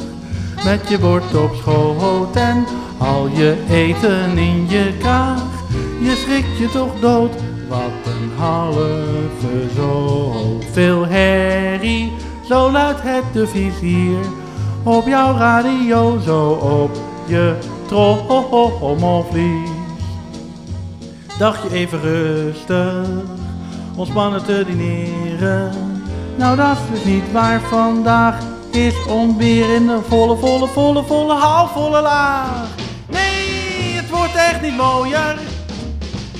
Met je bord op schoot en al je eten in je kraag. Je schrikt je toch dood, wat een halve zoveel herrie. Zo luidt het de vizier op jouw radio, zo op je trommelvlies. Dacht je even rustig, ontspannen te dineren. Nou dat is dus niet waar vandaag is onweer in de volle, volle, volle, volle, halfvolle laag. Nee, het wordt echt niet mooier.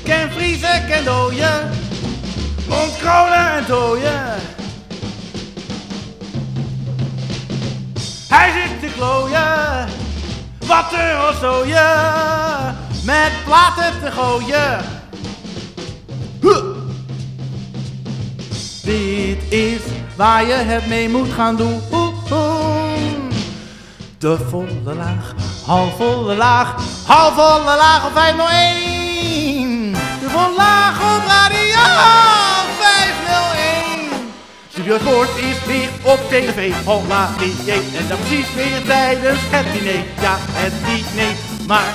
Ken vriezen, ken dooien. Ontkronen en dooien. Klooien. Wat al zooien. Met platen te gooien. Dit is waar je het mee moet gaan doen. De volle laag, halfvolle laag, halfvolle laag op 501. De volle laag op radio 501. Studio Sport is weer op tv, holla dieet. En dan precies weer tijdens het diner. Ja, het diner. Maar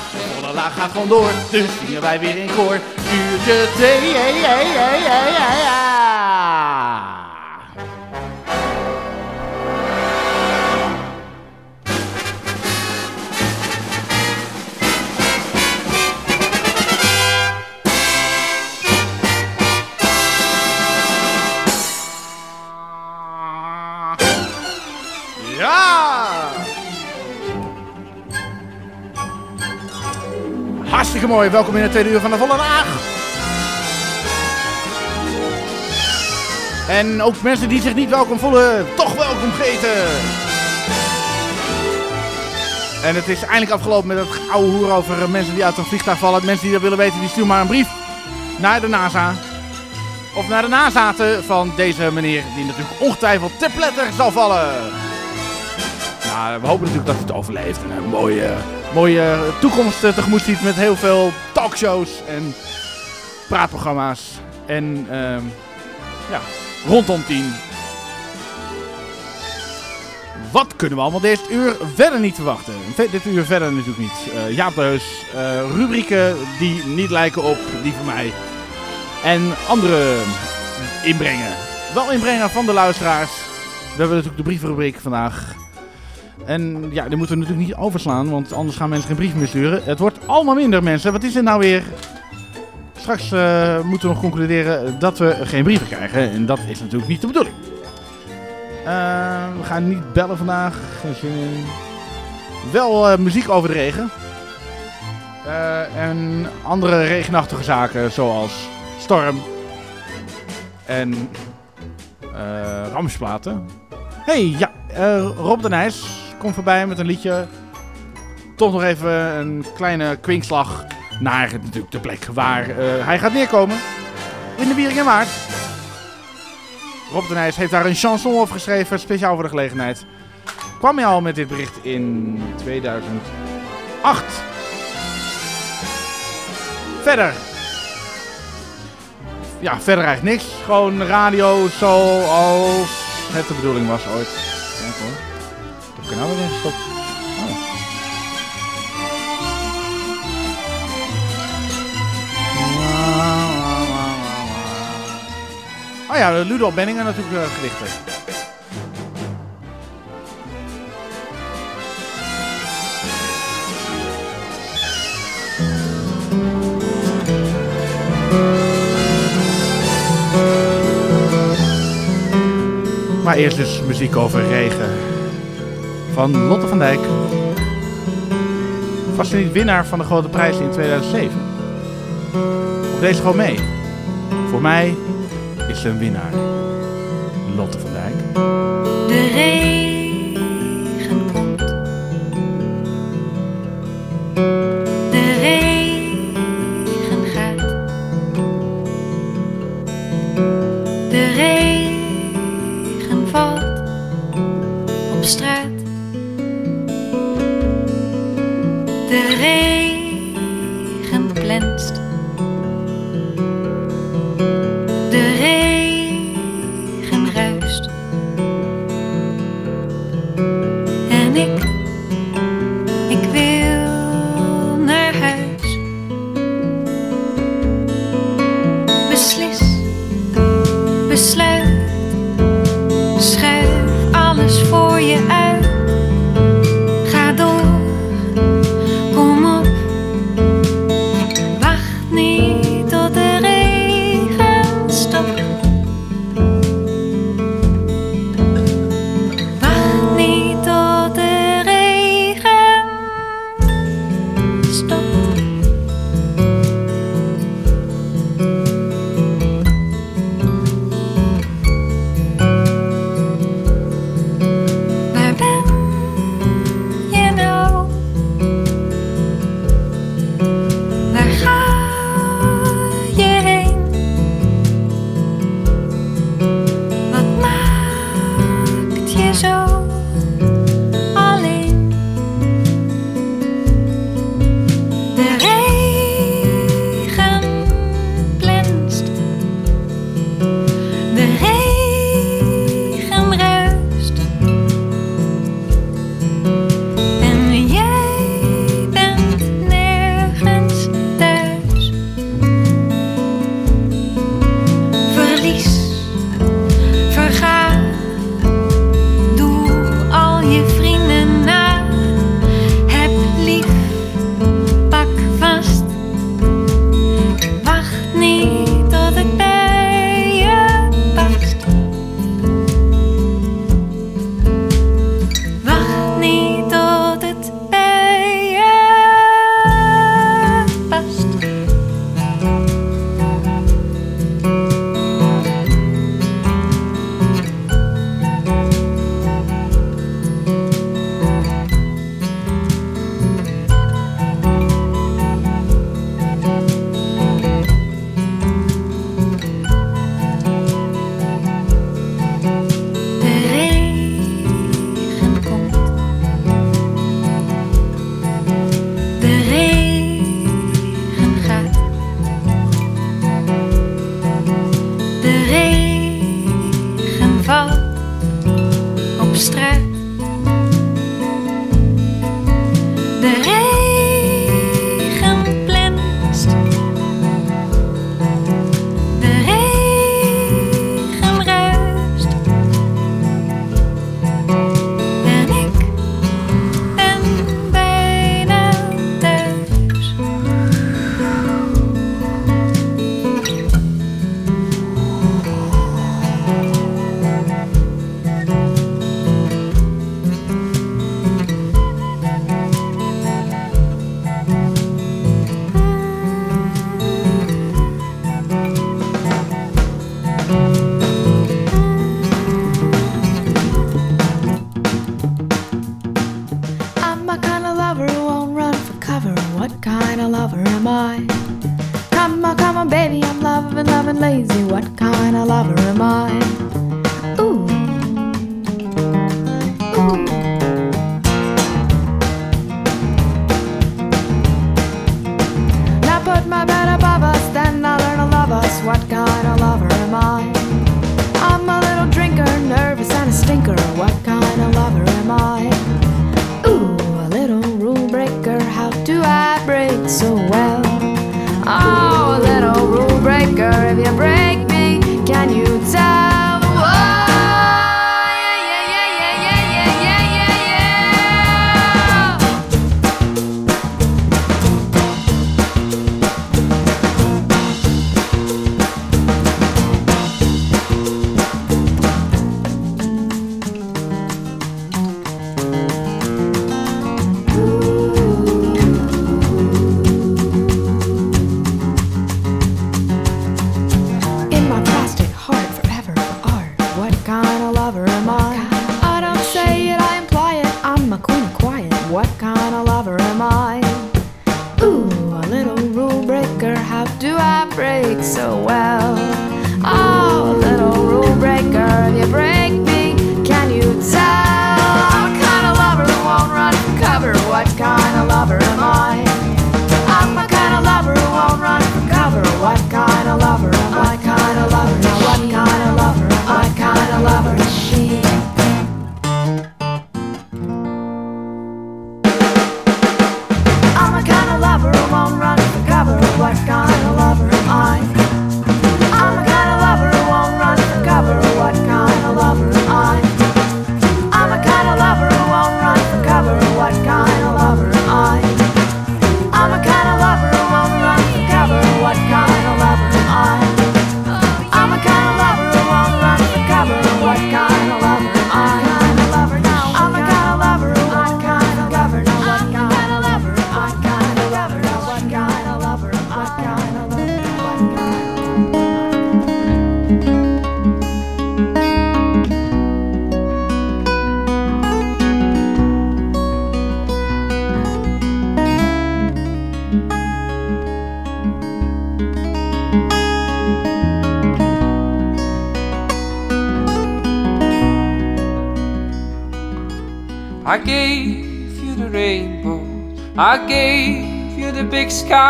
laag gaat gewoon door, dus zingen wij weer in koor. Uurtje 2, hey, hey, hey, hey, hey, hey. Hartstikke mooi. Welkom in het tweede uur van de Volle Laag. En ook mensen die zich niet welkom voelen, toch welkom geten. En het is eindelijk afgelopen met het oude hoer over mensen die uit een vliegtuig vallen. Mensen die dat willen weten, die sturen maar een brief naar de NASA. Of naar de nazaten van deze meneer, die natuurlijk ongetwijfeld ter pletter zal vallen. Nou, we hopen natuurlijk dat hij het overleeft en een mooie, mooie toekomst eh, tegemoet ziet met heel veel talkshows en praatprogramma's. En ehm, ja, rondom tien. Wat kunnen we allemaal deze uur verder niet verwachten? Ve- Dit uur verder natuurlijk niet. Eh Jaap eh, rubrieken die niet lijken op die van mij. En andere inbrengen. Wel inbrengen van de luisteraars. We hebben natuurlijk de brievenrubriek vandaag. En ja, die moeten we natuurlijk niet overslaan, want anders gaan mensen geen brieven meer sturen. Het wordt allemaal minder mensen. Wat is dit nou weer? Straks eh, moeten we nog concluderen dat we geen brieven krijgen. En dat is natuurlijk niet de bedoeling. Eh, we gaan niet bellen vandaag. Wel eh, muziek over de regen. En andere regenachtige zaken zoals storm en ramsplaten. hey, ja, Rob de Nijs komt voorbij met een liedje. Toch nog even een kleine kwinkslag naar natuurlijk de plek waar eh, hij gaat neerkomen. In de Wieringenwaard. Rob de Nijs heeft daar een chanson over geschreven, speciaal voor de gelegenheid. Kwam hij al met dit bericht in 2008. Verder. Ja, verder eigenlijk niks. Gewoon radio zoals het de bedoeling was ooit. Kijk hoor. Kanaal weer ingestopt. Oh. Oh ja, Ludo Benningen natuurlijk uh, gedichten. Maar eerst dus muziek over regen. Van Lotte van Dijk. Ze niet winnaar van de grote prijs in 2007? Of deze gewoon mee? Voor mij is ze een winnaar. Lotte van Dijk. De regen komt.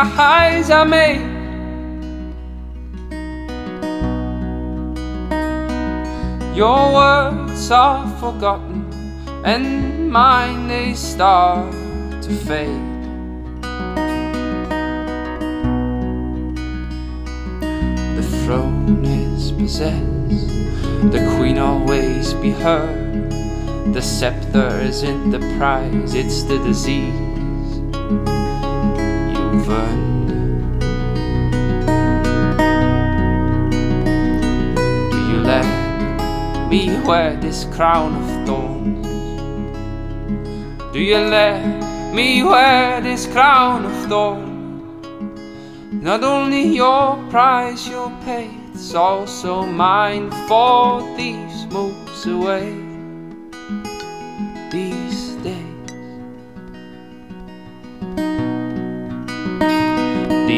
eyes I made. Your words are forgotten, and mine they start to fade. The throne is possessed, the queen always be heard. The scepter isn't the prize, it's the disease. Do you let me wear this crown of thorns? Do you let me wear this crown of thorns? Not only your price you'll pay, it's also mine for these moves away.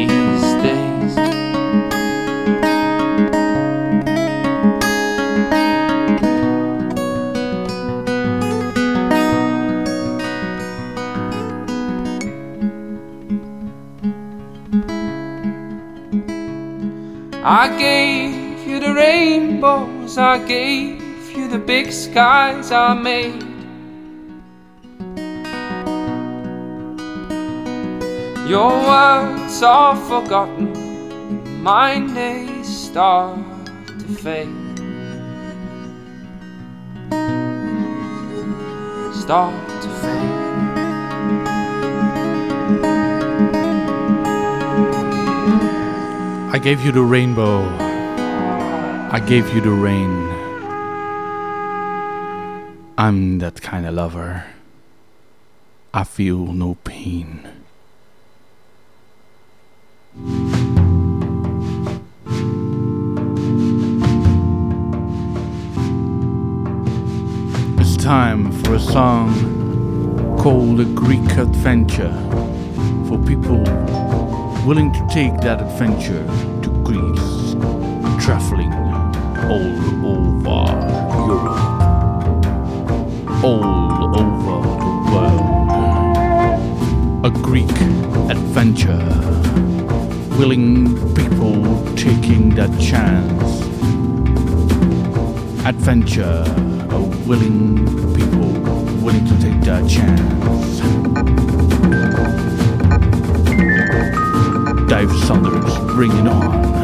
these days. I gave you the rainbows, I gave you the big skies, I made Your words are forgotten, mine they start to fade. Start to fade. I gave you the rainbow. I gave you the rain. I'm that kind of lover. I feel no pain. time for a song called A Greek Adventure for people willing to take that adventure to Greece traveling all over Europe, all over the world. A Greek adventure, willing people taking that chance Adventure, a willing people willing to take their chance. Dave Sanders, bringing on.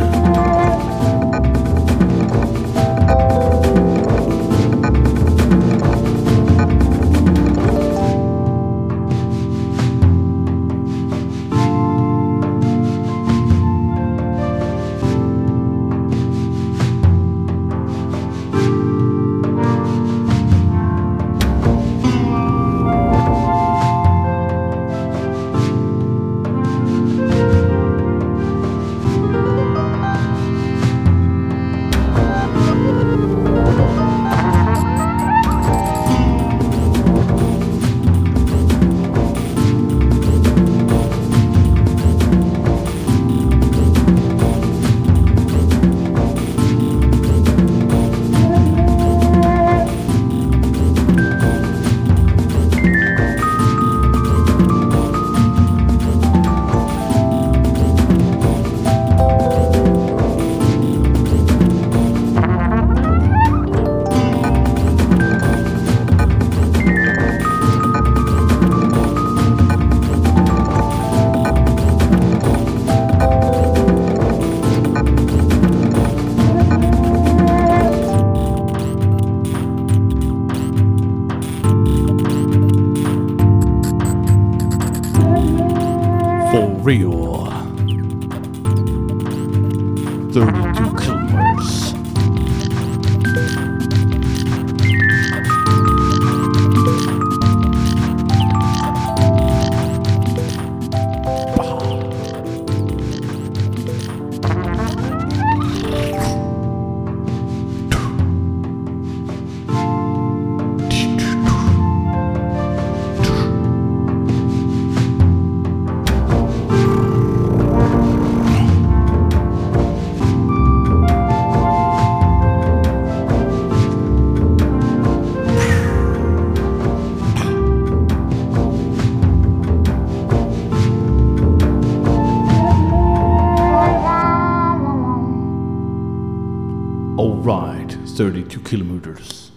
32 kilometers.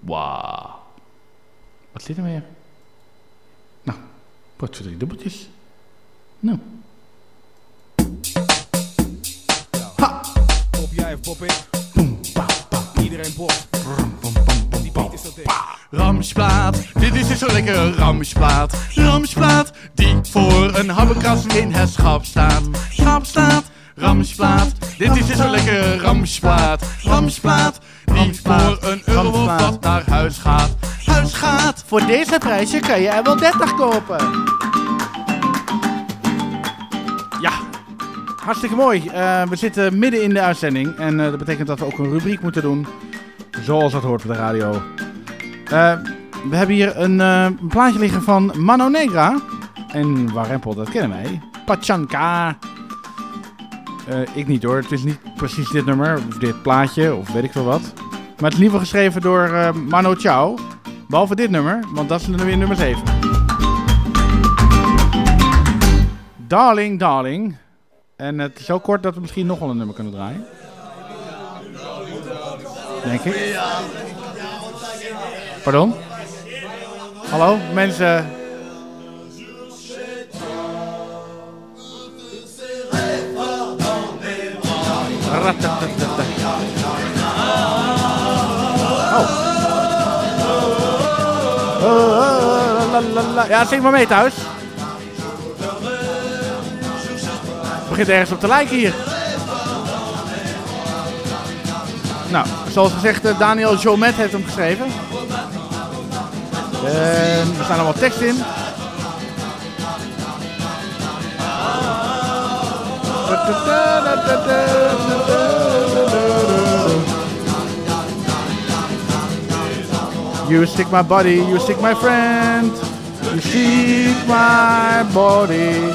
Wauw. Wat zit er weer? Nou, wat voor drie dubbeltjes. Prijsje kan je er wel 30 kopen. Ja, hartstikke mooi. Eh, we zitten midden in de uitzending en eh, dat betekent dat we ook een rubriek moeten doen. Zoals dat hoort op de radio. Eh, we hebben hier een, plaatje liggen van Mano Negra. En Warempel, dat kennen wij. Pachanka. Ik niet hoor, het is niet precies dit nummer, of dit plaatje, of weet ik veel wat. Maar het is geval geschreven door Mano Chao. Behalve dit nummer, want dat is weer nummer 7. Darling, Darling. En het is zo kort dat we misschien nog wel een nummer kunnen draaien. Denk ik. Pardon? Hallo, mensen. Oh. Ja, zing maar mee thuis. Het begint ergens op te lijken hier. Nou, zoals gezegd, eh, Daniel Jomet heeft hem geschreven. En er staan allemaal tekst in. You stick my body, you stick my friend. You stick my body.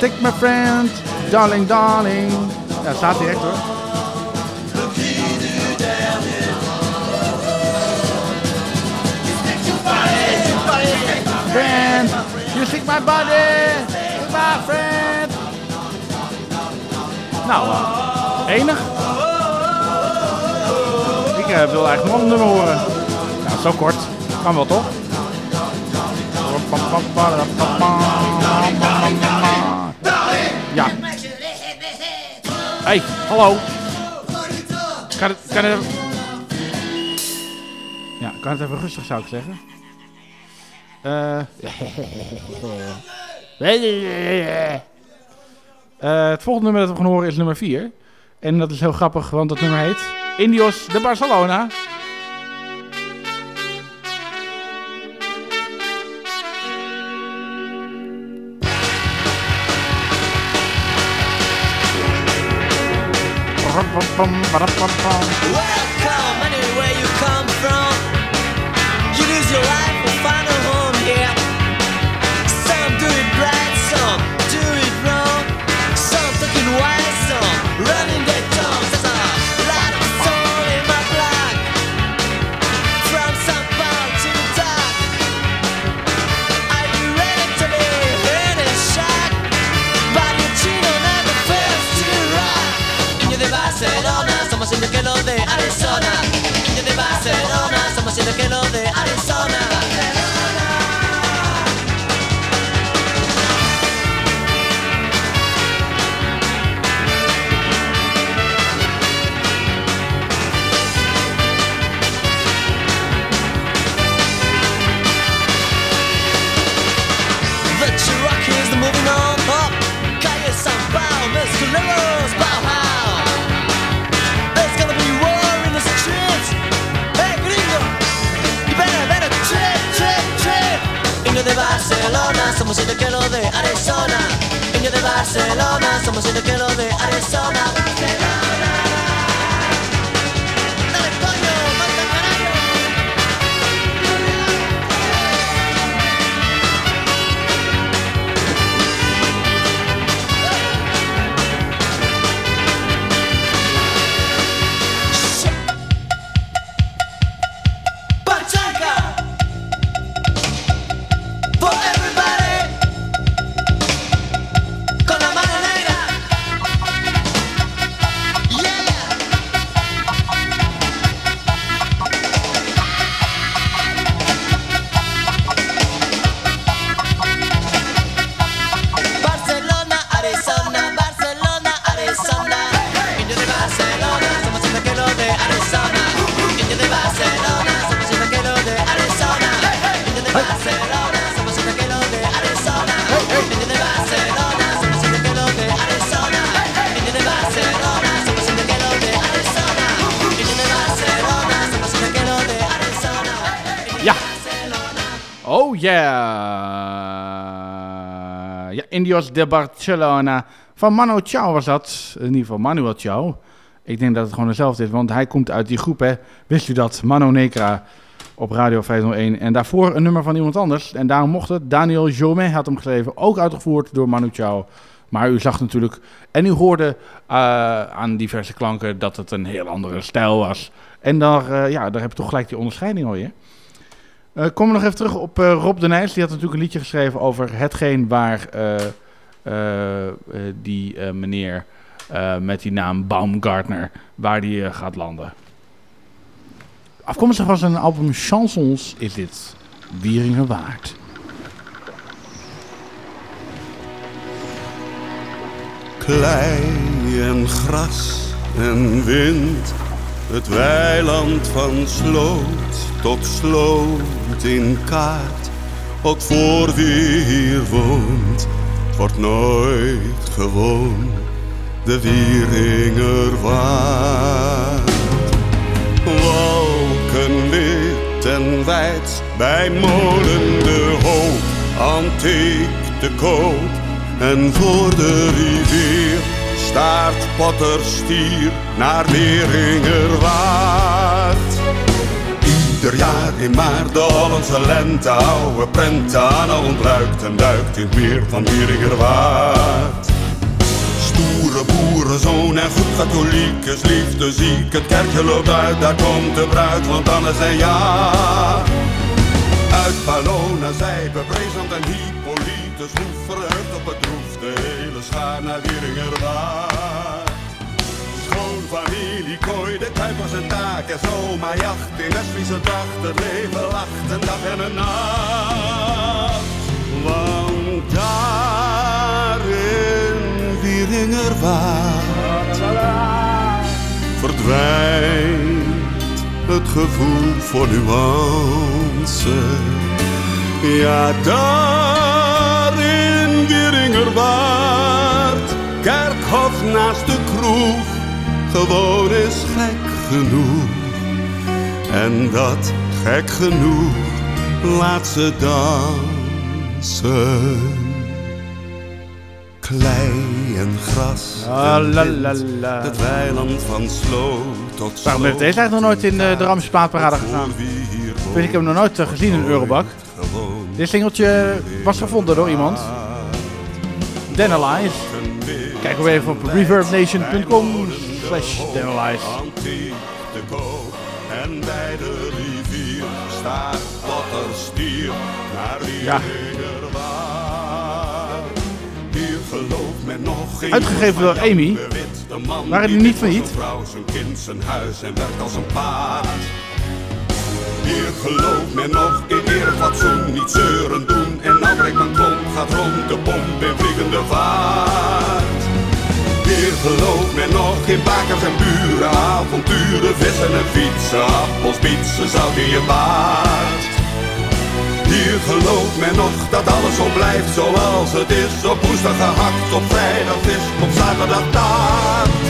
take my friend, darling, darling. Ja, staat direct hoor. Friend, you stick my body, my friend. Nou, eh, enig. Ik eh, wil eigenlijk nog een nummer horen. Zo kort. Kan wel toch? Ja. Hey, hallo. Kan het, kan het even... Ja, kan het even rustig zou ik zeggen. Eh... <laughs> Eh, het volgende nummer dat we gaan horen is nummer 4. En dat is heel grappig, want dat nummer heet Indios de Barcelona. Welcome anywhere you come from. You lose your life que lo de Barcelona, somos el que lo de Arizona. Niño de Barcelona, somos el que lo de Arizona. De Barcelona. Van Manu Chao was dat. In ieder geval Manuel Chao. Ik denk dat het gewoon dezelfde is, want hij komt uit die groep, hè. Wist u dat? Mano Negra op Radio 501. En daarvoor een nummer van iemand anders. En daarom mocht het. Daniel Jomet had hem geschreven. Ook uitgevoerd door Manu Chao. Maar u zag natuurlijk... En u hoorde eh, aan diverse klanken dat het een heel andere stijl was. En daar, eh, ja, daar heb je toch gelijk die onderscheiding al, hè. Uh, kom nog even terug op eh, Rob de Nijs. Die had natuurlijk een liedje geschreven over hetgeen waar eh, eh, eh, die eh, meneer eh, met die naam Baumgartner, waar die eh, gaat landen. Afkomstig van zijn album Chansons is dit Wieringen Waard. klei en gras en wind. Het weiland van sloot tot sloot in kaart. Ook voor wie hier woont, wordt nooit gewoon. De Wieringer waard. Wolkenwit en wijd bij molen de hoop, antiek te koop. En voor de rivier staart potterstier naar Wieringerwaard. Ieder jaar in maart de Hollandse lente, oude prenten, Anna ontluikt en duikt in het meer van Wieringerwaard. Stoere boerenzoon en goed katholiek is liefde ziek. Het kerkje loopt uit, daar komt de bruid, want dan is een ja. Uit Palona, zij bebrezend en Hippolytus moed verheugd op het droef. De hele schaar naar Wieringerwaard. Schoonfamilie kooi, de kuipers en taak en zomaar jacht. In Westfriese dag, het leven lacht een dag en een nacht. Want daar in Wieringerwaard verdwijnt het gevoel voor nuance. Ja, daar in Wieringerwaard, kerkhof naast de kroeg, gewoon is gek genoeg. En dat gek genoeg laat ze dansen. Klei en gras, Ah, en la, wind, la, la. het weiland van sloot tot Waarom heeft deze eigenlijk nog nooit in eh, de Ramsplaatparade gegaan? Weet ik heb hem nog nooit eh, gezien in Eurobak. Dit singeltje was gevonden door iemand. Danalyze. Kijk we even op reverbnation.com slash. Antiek te koop en bij de rivier staat Potterstier naar Ja. Wieringerwaard. Hier gelooft men nog in Uitgegeven door Amy. Waren die die niet failliet? zijn vrouw, zijn kind, zijn huis en werkt als een paard. Hier gelooft men nog in eer, fatsoen, niet zeuren doen. En nou breekt mijn klomp, gaat rond de pomp in vliegende vaart. Hier gelooft men nog in bakers en buren, avonturen, vissen en fietsen, appels, bietsen, zout in je baard. Hier gelooft men nog dat alles zo blijft zoals het is. Op woensdag gehakt, op vrijdag vis, op zaterdag taart.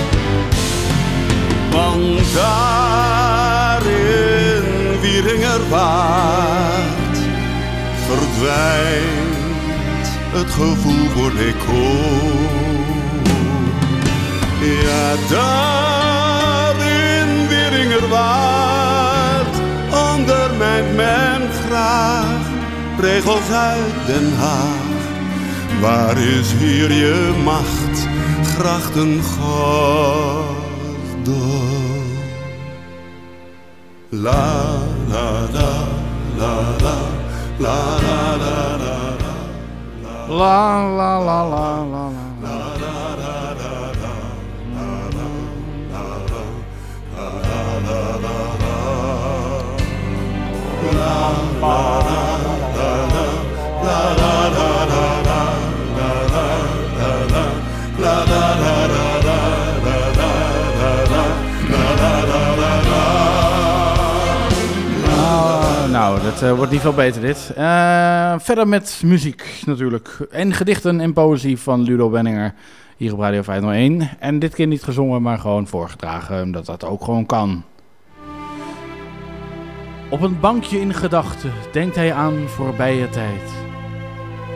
Want daar in Wieringerwaard verdwijnt het gevoel voor decor. Ja, daar in Wieringerwaard ondermijnt men graag regels uit Den Haag. Waar is hier je macht, grachten gordel? La la la la la la la la la La la la la la nou, dat eh, wordt niet veel beter dit. Eh, verder met muziek natuurlijk. En gedichten en poëzie van Ludo Benninger hier op Radio 501. En dit keer niet gezongen, maar gewoon voorgedragen, omdat dat ook gewoon kan. Op een bankje in gedachten denkt hij aan voorbije tijd.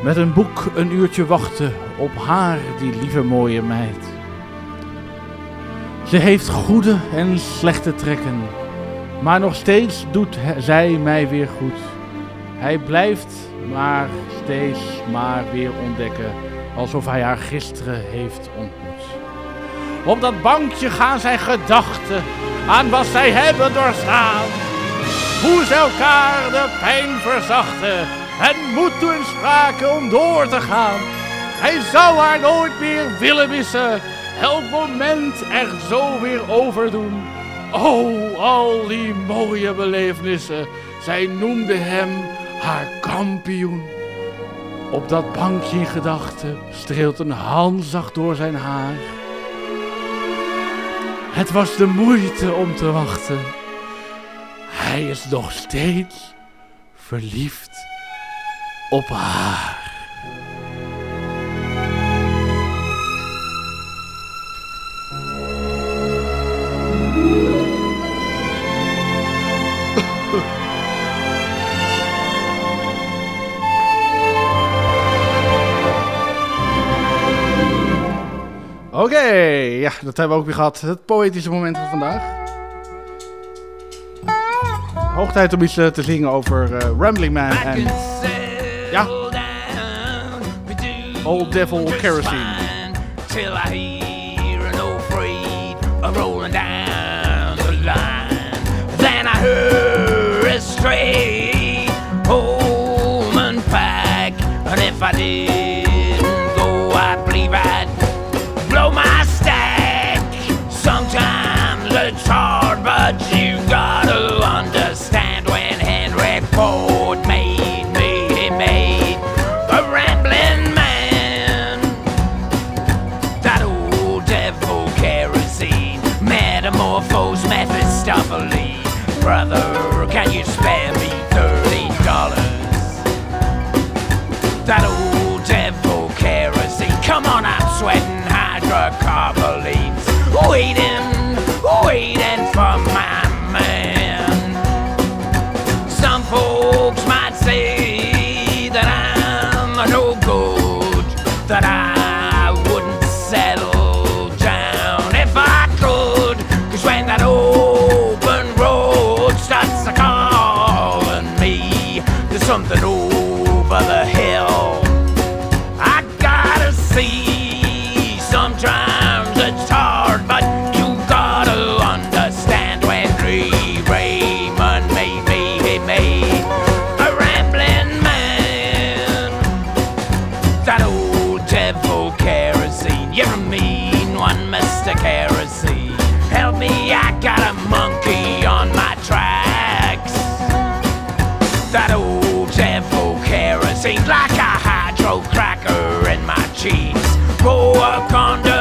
Met een boek een uurtje wachten op haar, die lieve mooie meid. Ze heeft goede en slechte trekken, maar nog steeds doet zij mij weer goed. Hij blijft maar steeds maar weer ontdekken, alsof hij haar gisteren heeft ontmoet. Op dat bankje gaan zijn gedachten aan wat zij hebben doorstaan. Hoe ze elkaar de pijn verzachten en moed doen spraken om door te gaan. Hij zou haar nooit meer willen missen, elk moment echt zo weer overdoen. Oh, al die mooie belevenissen, zij noemde hem haar kampioen. Op dat bankje in gedachten streelt een hand zacht door zijn haar. Het was de moeite om te wachten. Hij is nog steeds verliefd op haar. Oké, ja, dat hebben we ook weer gehad. Het poëtische moment van vandaag. Hoog tijd om iets eh, te zingen over eh, Rambling Man en... Ja. Old Devil Kerosene. till I hear an old freight a rolling down the line. Then I hurry straight home and pack, and if I Ford made me, he made a rambling man. That old devil kerosene, metamorphose Mephistopheles. Brother, can you spare me thirty dollars? That old devil kerosene, come on, I'm sweating hydrocarbons, waiting, waiting Roll up on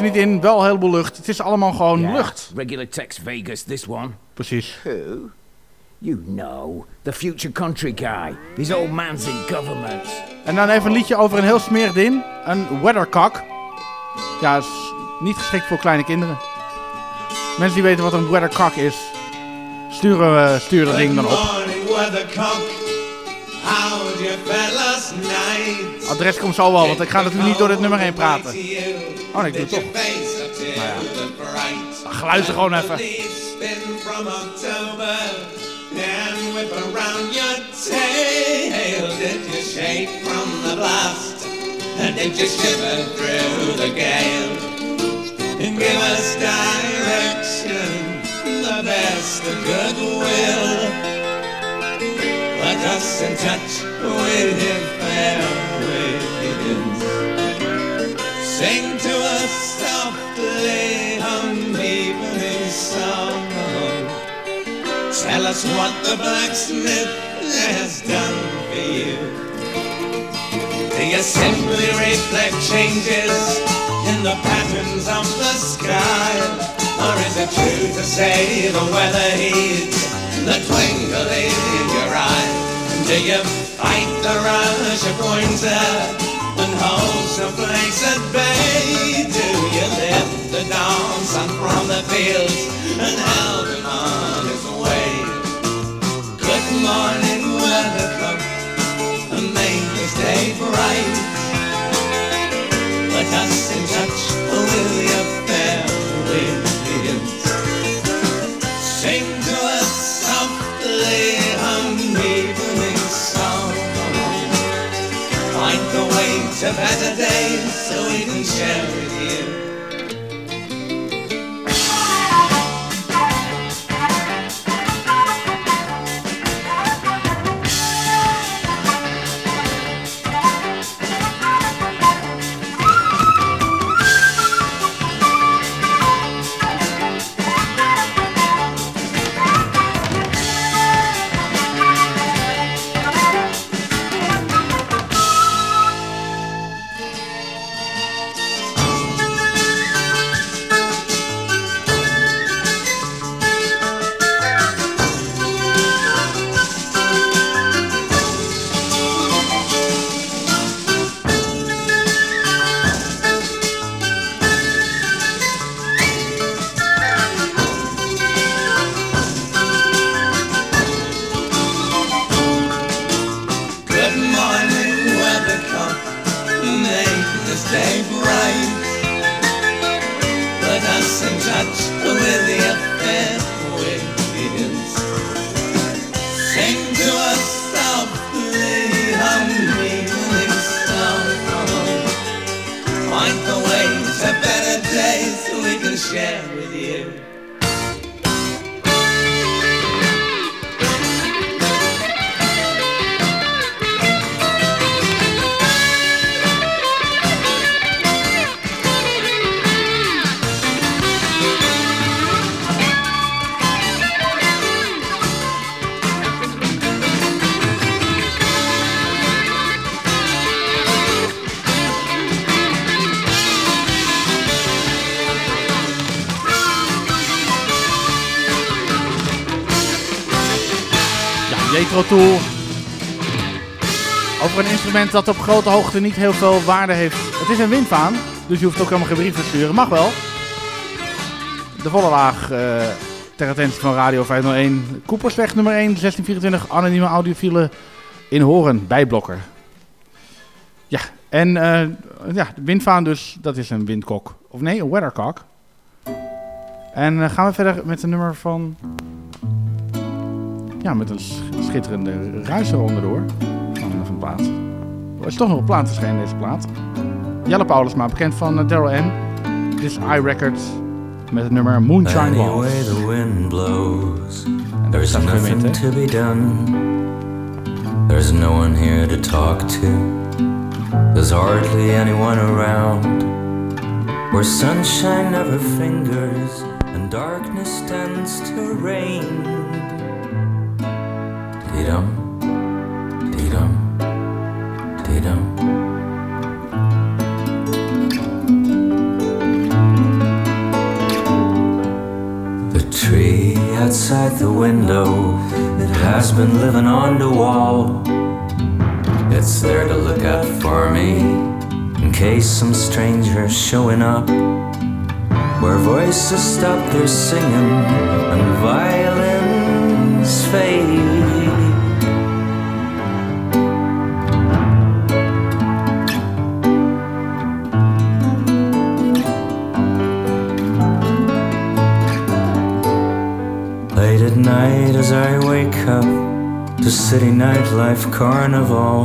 er niet in, wel een heleboel lucht. Het is allemaal gewoon lucht. Regular text Vegas, this one. Precies. Who? You know, the future country guy. His old man's in government. En dan even een liedje over een heel smerig ding. Een weathercock. Ja, is niet geschikt voor kleine kinderen. Mensen die weten wat een weathercock is, sturen, uh, stuur dat ding dan op. Morning weathercock, how'd you fellas night? Adres komt zo wel, want ik ga natuurlijk niet door dit nummer heen praten. Oh nee, ik doe het toch. Nou ja. Dan geluid er gewoon even. And whip around your tail. Did you shake from the blast? And did you shiver through the gale? And give us direction, the best of goodwill. Put us in touch with your Sing to us softly, hum evening song. Tell us what the blacksmith has done for you. Do you simply reflect changes in the patterns of the sky? Or is it true to say the weather heats the twinkle in your eye? Do you fight the rush of winter and hold some place at bay? Do you lift the dawn sun from the fields and help him on his way? Good morning, welcome, and make this day bright. The way to better days so we can share instrument dat op grote hoogte niet heel veel waarde heeft. Het is een windvaan, dus je hoeft ook helemaal geen brief te sturen. Mag wel. De volle laag eh, ter attentie van Radio 501. Koepersweg nummer 1, 1624, anonieme audiofielen in Horen, bij Blokker. Ja, en eh, ja, de windvaan dus, dat is een windkok. Of nee, een weathercock. En eh, gaan we verder met een nummer van... Ja, met een sch- schitterende ruis eronder van, van de plaat. Is toch nog een plaat verschenen, deze plaat. Jelle Paulusma, bekend van uh, Daryl N. Dit is iRecords met het nummer Moonshine Walls. Anyway the wind blows, En there's nothing to be done. There's no one here to talk to. There's hardly anyone around. Where sunshine never fingers and darkness tends to reign. Dee-dum, dee-dum, outside the window it has been living on the wall. It's there to look out for me in case some stranger's showing up. Where voices stop their singing and violins Late at night as I wake up to city nightlife carnival,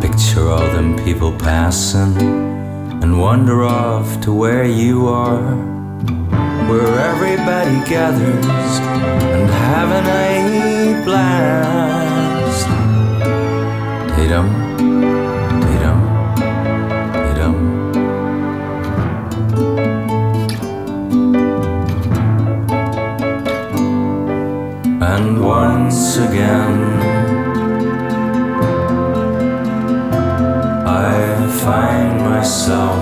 picture all them people passing and wander off to where you are, where everybody gathers and having a blast. Dee-dum, dee-dum, once again. I find myself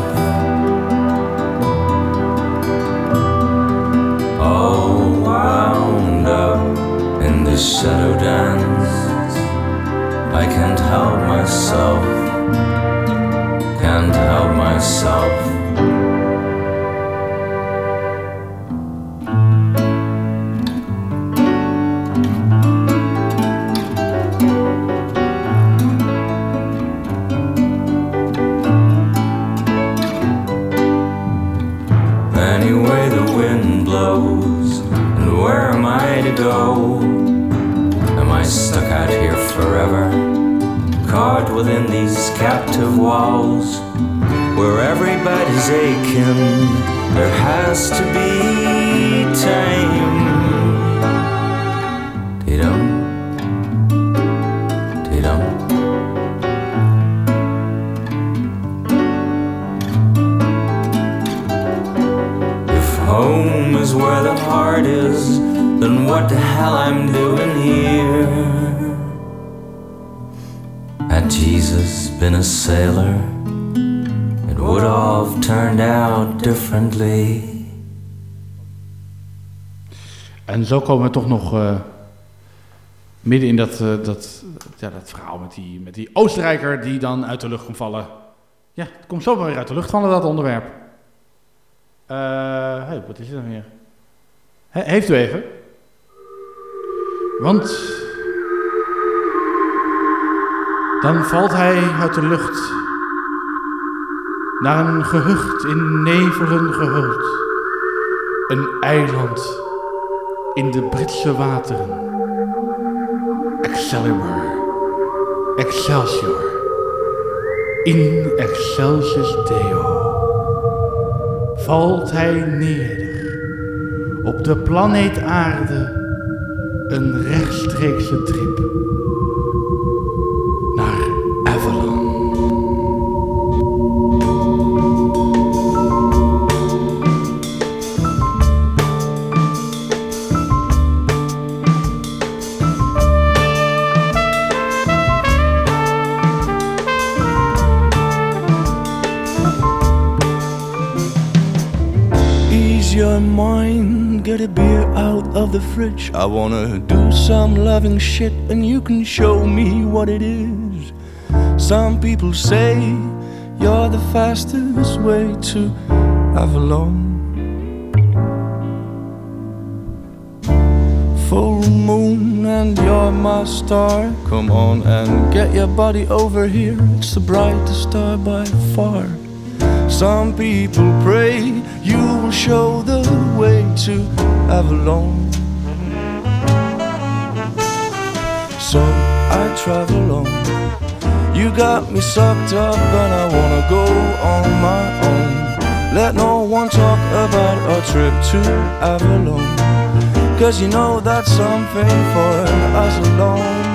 all wound up in this shadow dance. I can't help myself, can't help myself. Captive walls, where everybody's aching, there has to be time. Sailor, it would have turned out differently. En zo komen we toch nog eh, midden in dat, eh, dat, ja, dat verhaal met die, met die Oostenrijker die dan uit de lucht komt vallen. Ja, het komt zomaar weer uit de lucht vallen, dat onderwerp. Eh, wat is het dan weer? He- heeft u even? Want dan valt hij uit de lucht naar een gehucht in nevelen gehuld. Een eiland in de Britse wateren. Excalibur. Excelsior. In excelsis Deo. Valt hij neer op de planeet aarde een rechtstreekse trip fridge. I wanna do some loving shit, and you can show me what it is. Some people say you're the fastest way to Avalon. Full moon, and you're my star. Come on and get your body over here. It's the brightest star by far. Some people pray you will show the way to Avalon. I travel on. You got me sucked up, and I wanna go on my own. Let no one talk about our trip to Avalon. Cause you know that's something for us alone.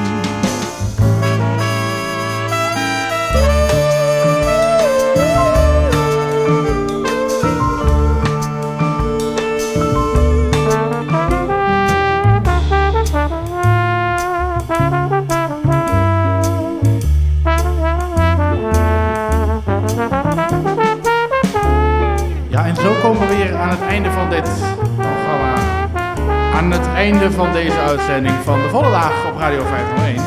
Einde van deze uitzending van de volle dag op Radio 501.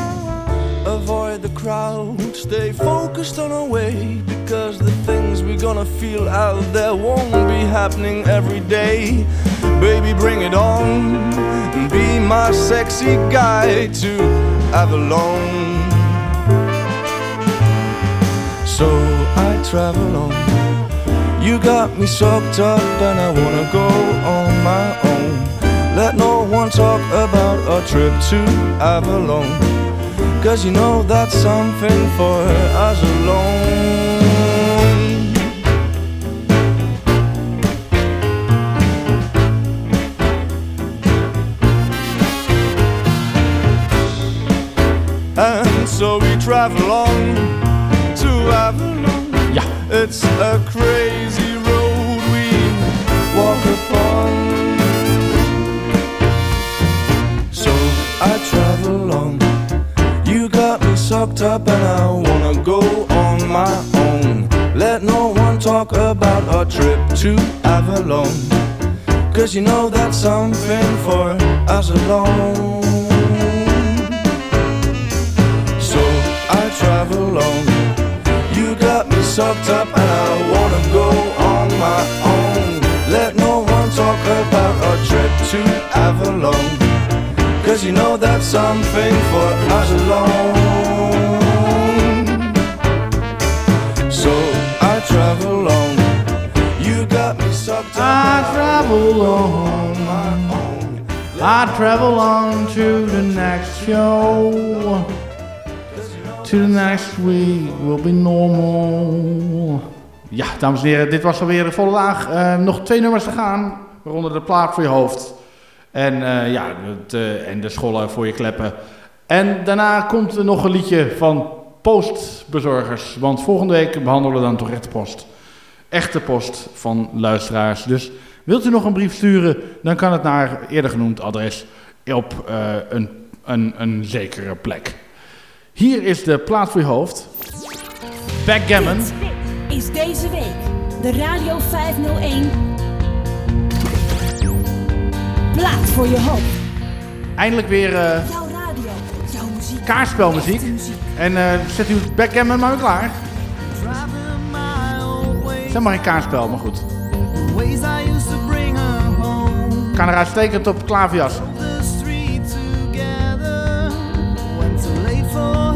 Avoid the crowd, stay focused on our way. Because the things we're gonna feel out there won't be happening every day. Baby, bring it on. And be my sexy guy to Avalon. So I travel on. You got me soaked up, and I wanna go on my own. Let no one talk about our trip to Avalon. Cause you know that's something for us alone. And so we travel on to Avalon. Yeah. It's a crazy fed up and I wanna go on my own. Let no one talk about our trip to Avalon. Cause you know that's something for us alone. So I travel on. You got me sucked up and I wanna go on my own. Let no one talk about our trip to Avalon. Cause you know that's something for us alone. I travel on. I travel on to the next show. To the next week will be normal. Ja, dames en heren, dit was alweer een volle laag. Eh, nog twee nummers te gaan, waaronder de plaat voor je hoofd. En, eh, ja, het, eh, en de schollen voor je kleppen. En daarna komt er nog een liedje van postbezorgers. Want volgende week behandelen we dan toch echt de post. Echte post van luisteraars. Dus wilt u nog een brief sturen, dan kan het naar eerder genoemd adres op eh, een, een, een zekere plek. Hier is de plaat voor je hoofd. Backgammon. Is deze week de Radio 501 plaat voor je hoofd. Eindelijk weer eh, Jouw radio, jouw muziek. kaartspelmuziek. En eh, zet u het backgammon maar weer klaar. Is maar geen kaartspel, maar goed. Kan er uitstekend op. Went too late for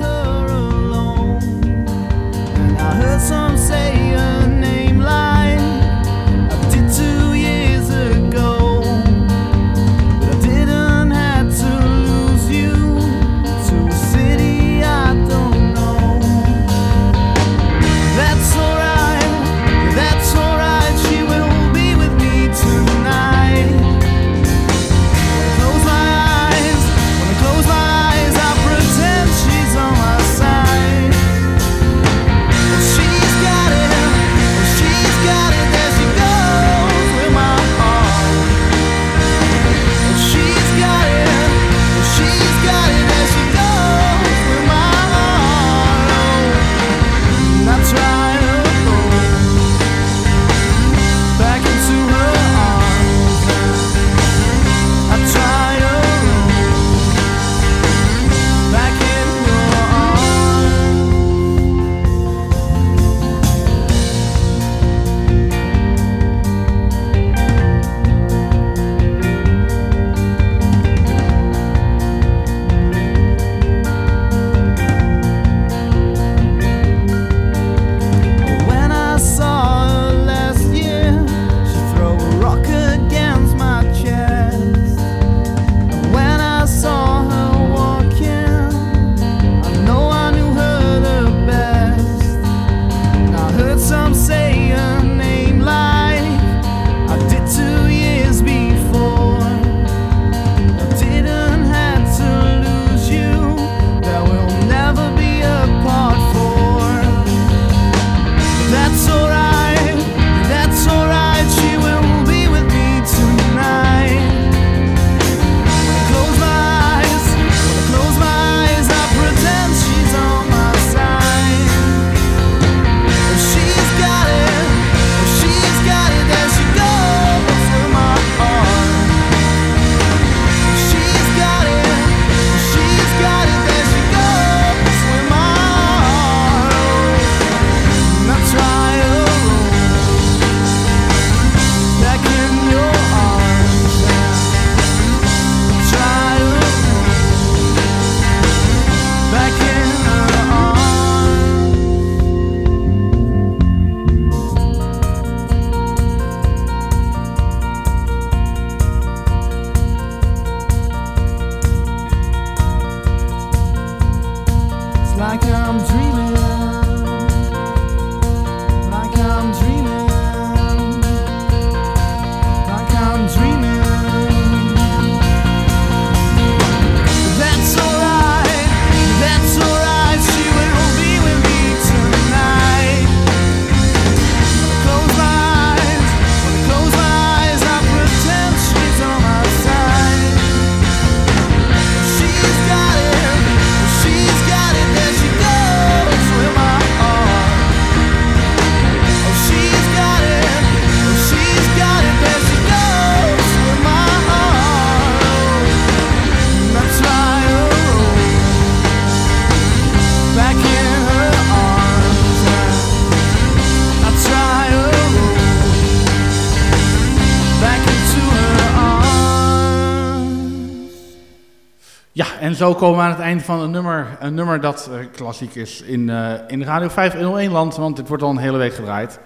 zo komen we aan het eind van een nummer, een nummer dat eh, klassiek is in, eh, in Radio 501 land, want dit wordt al een hele week gedraaid.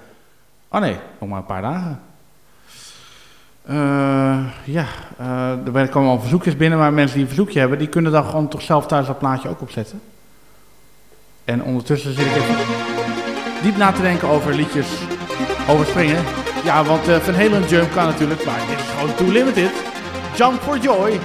Oh nee, nog maar een paar dagen. Eh, ja, uh, er komen al verzoekjes binnen, maar mensen die een verzoekje hebben, die kunnen dan gewoon toch zelf thuis dat plaatje ook opzetten. En ondertussen zit ik even diep na te denken over liedjes over springen. Ja, want uh, Van Halen Jump kan natuurlijk, maar dit is gewoon too limited. Jump for Joy.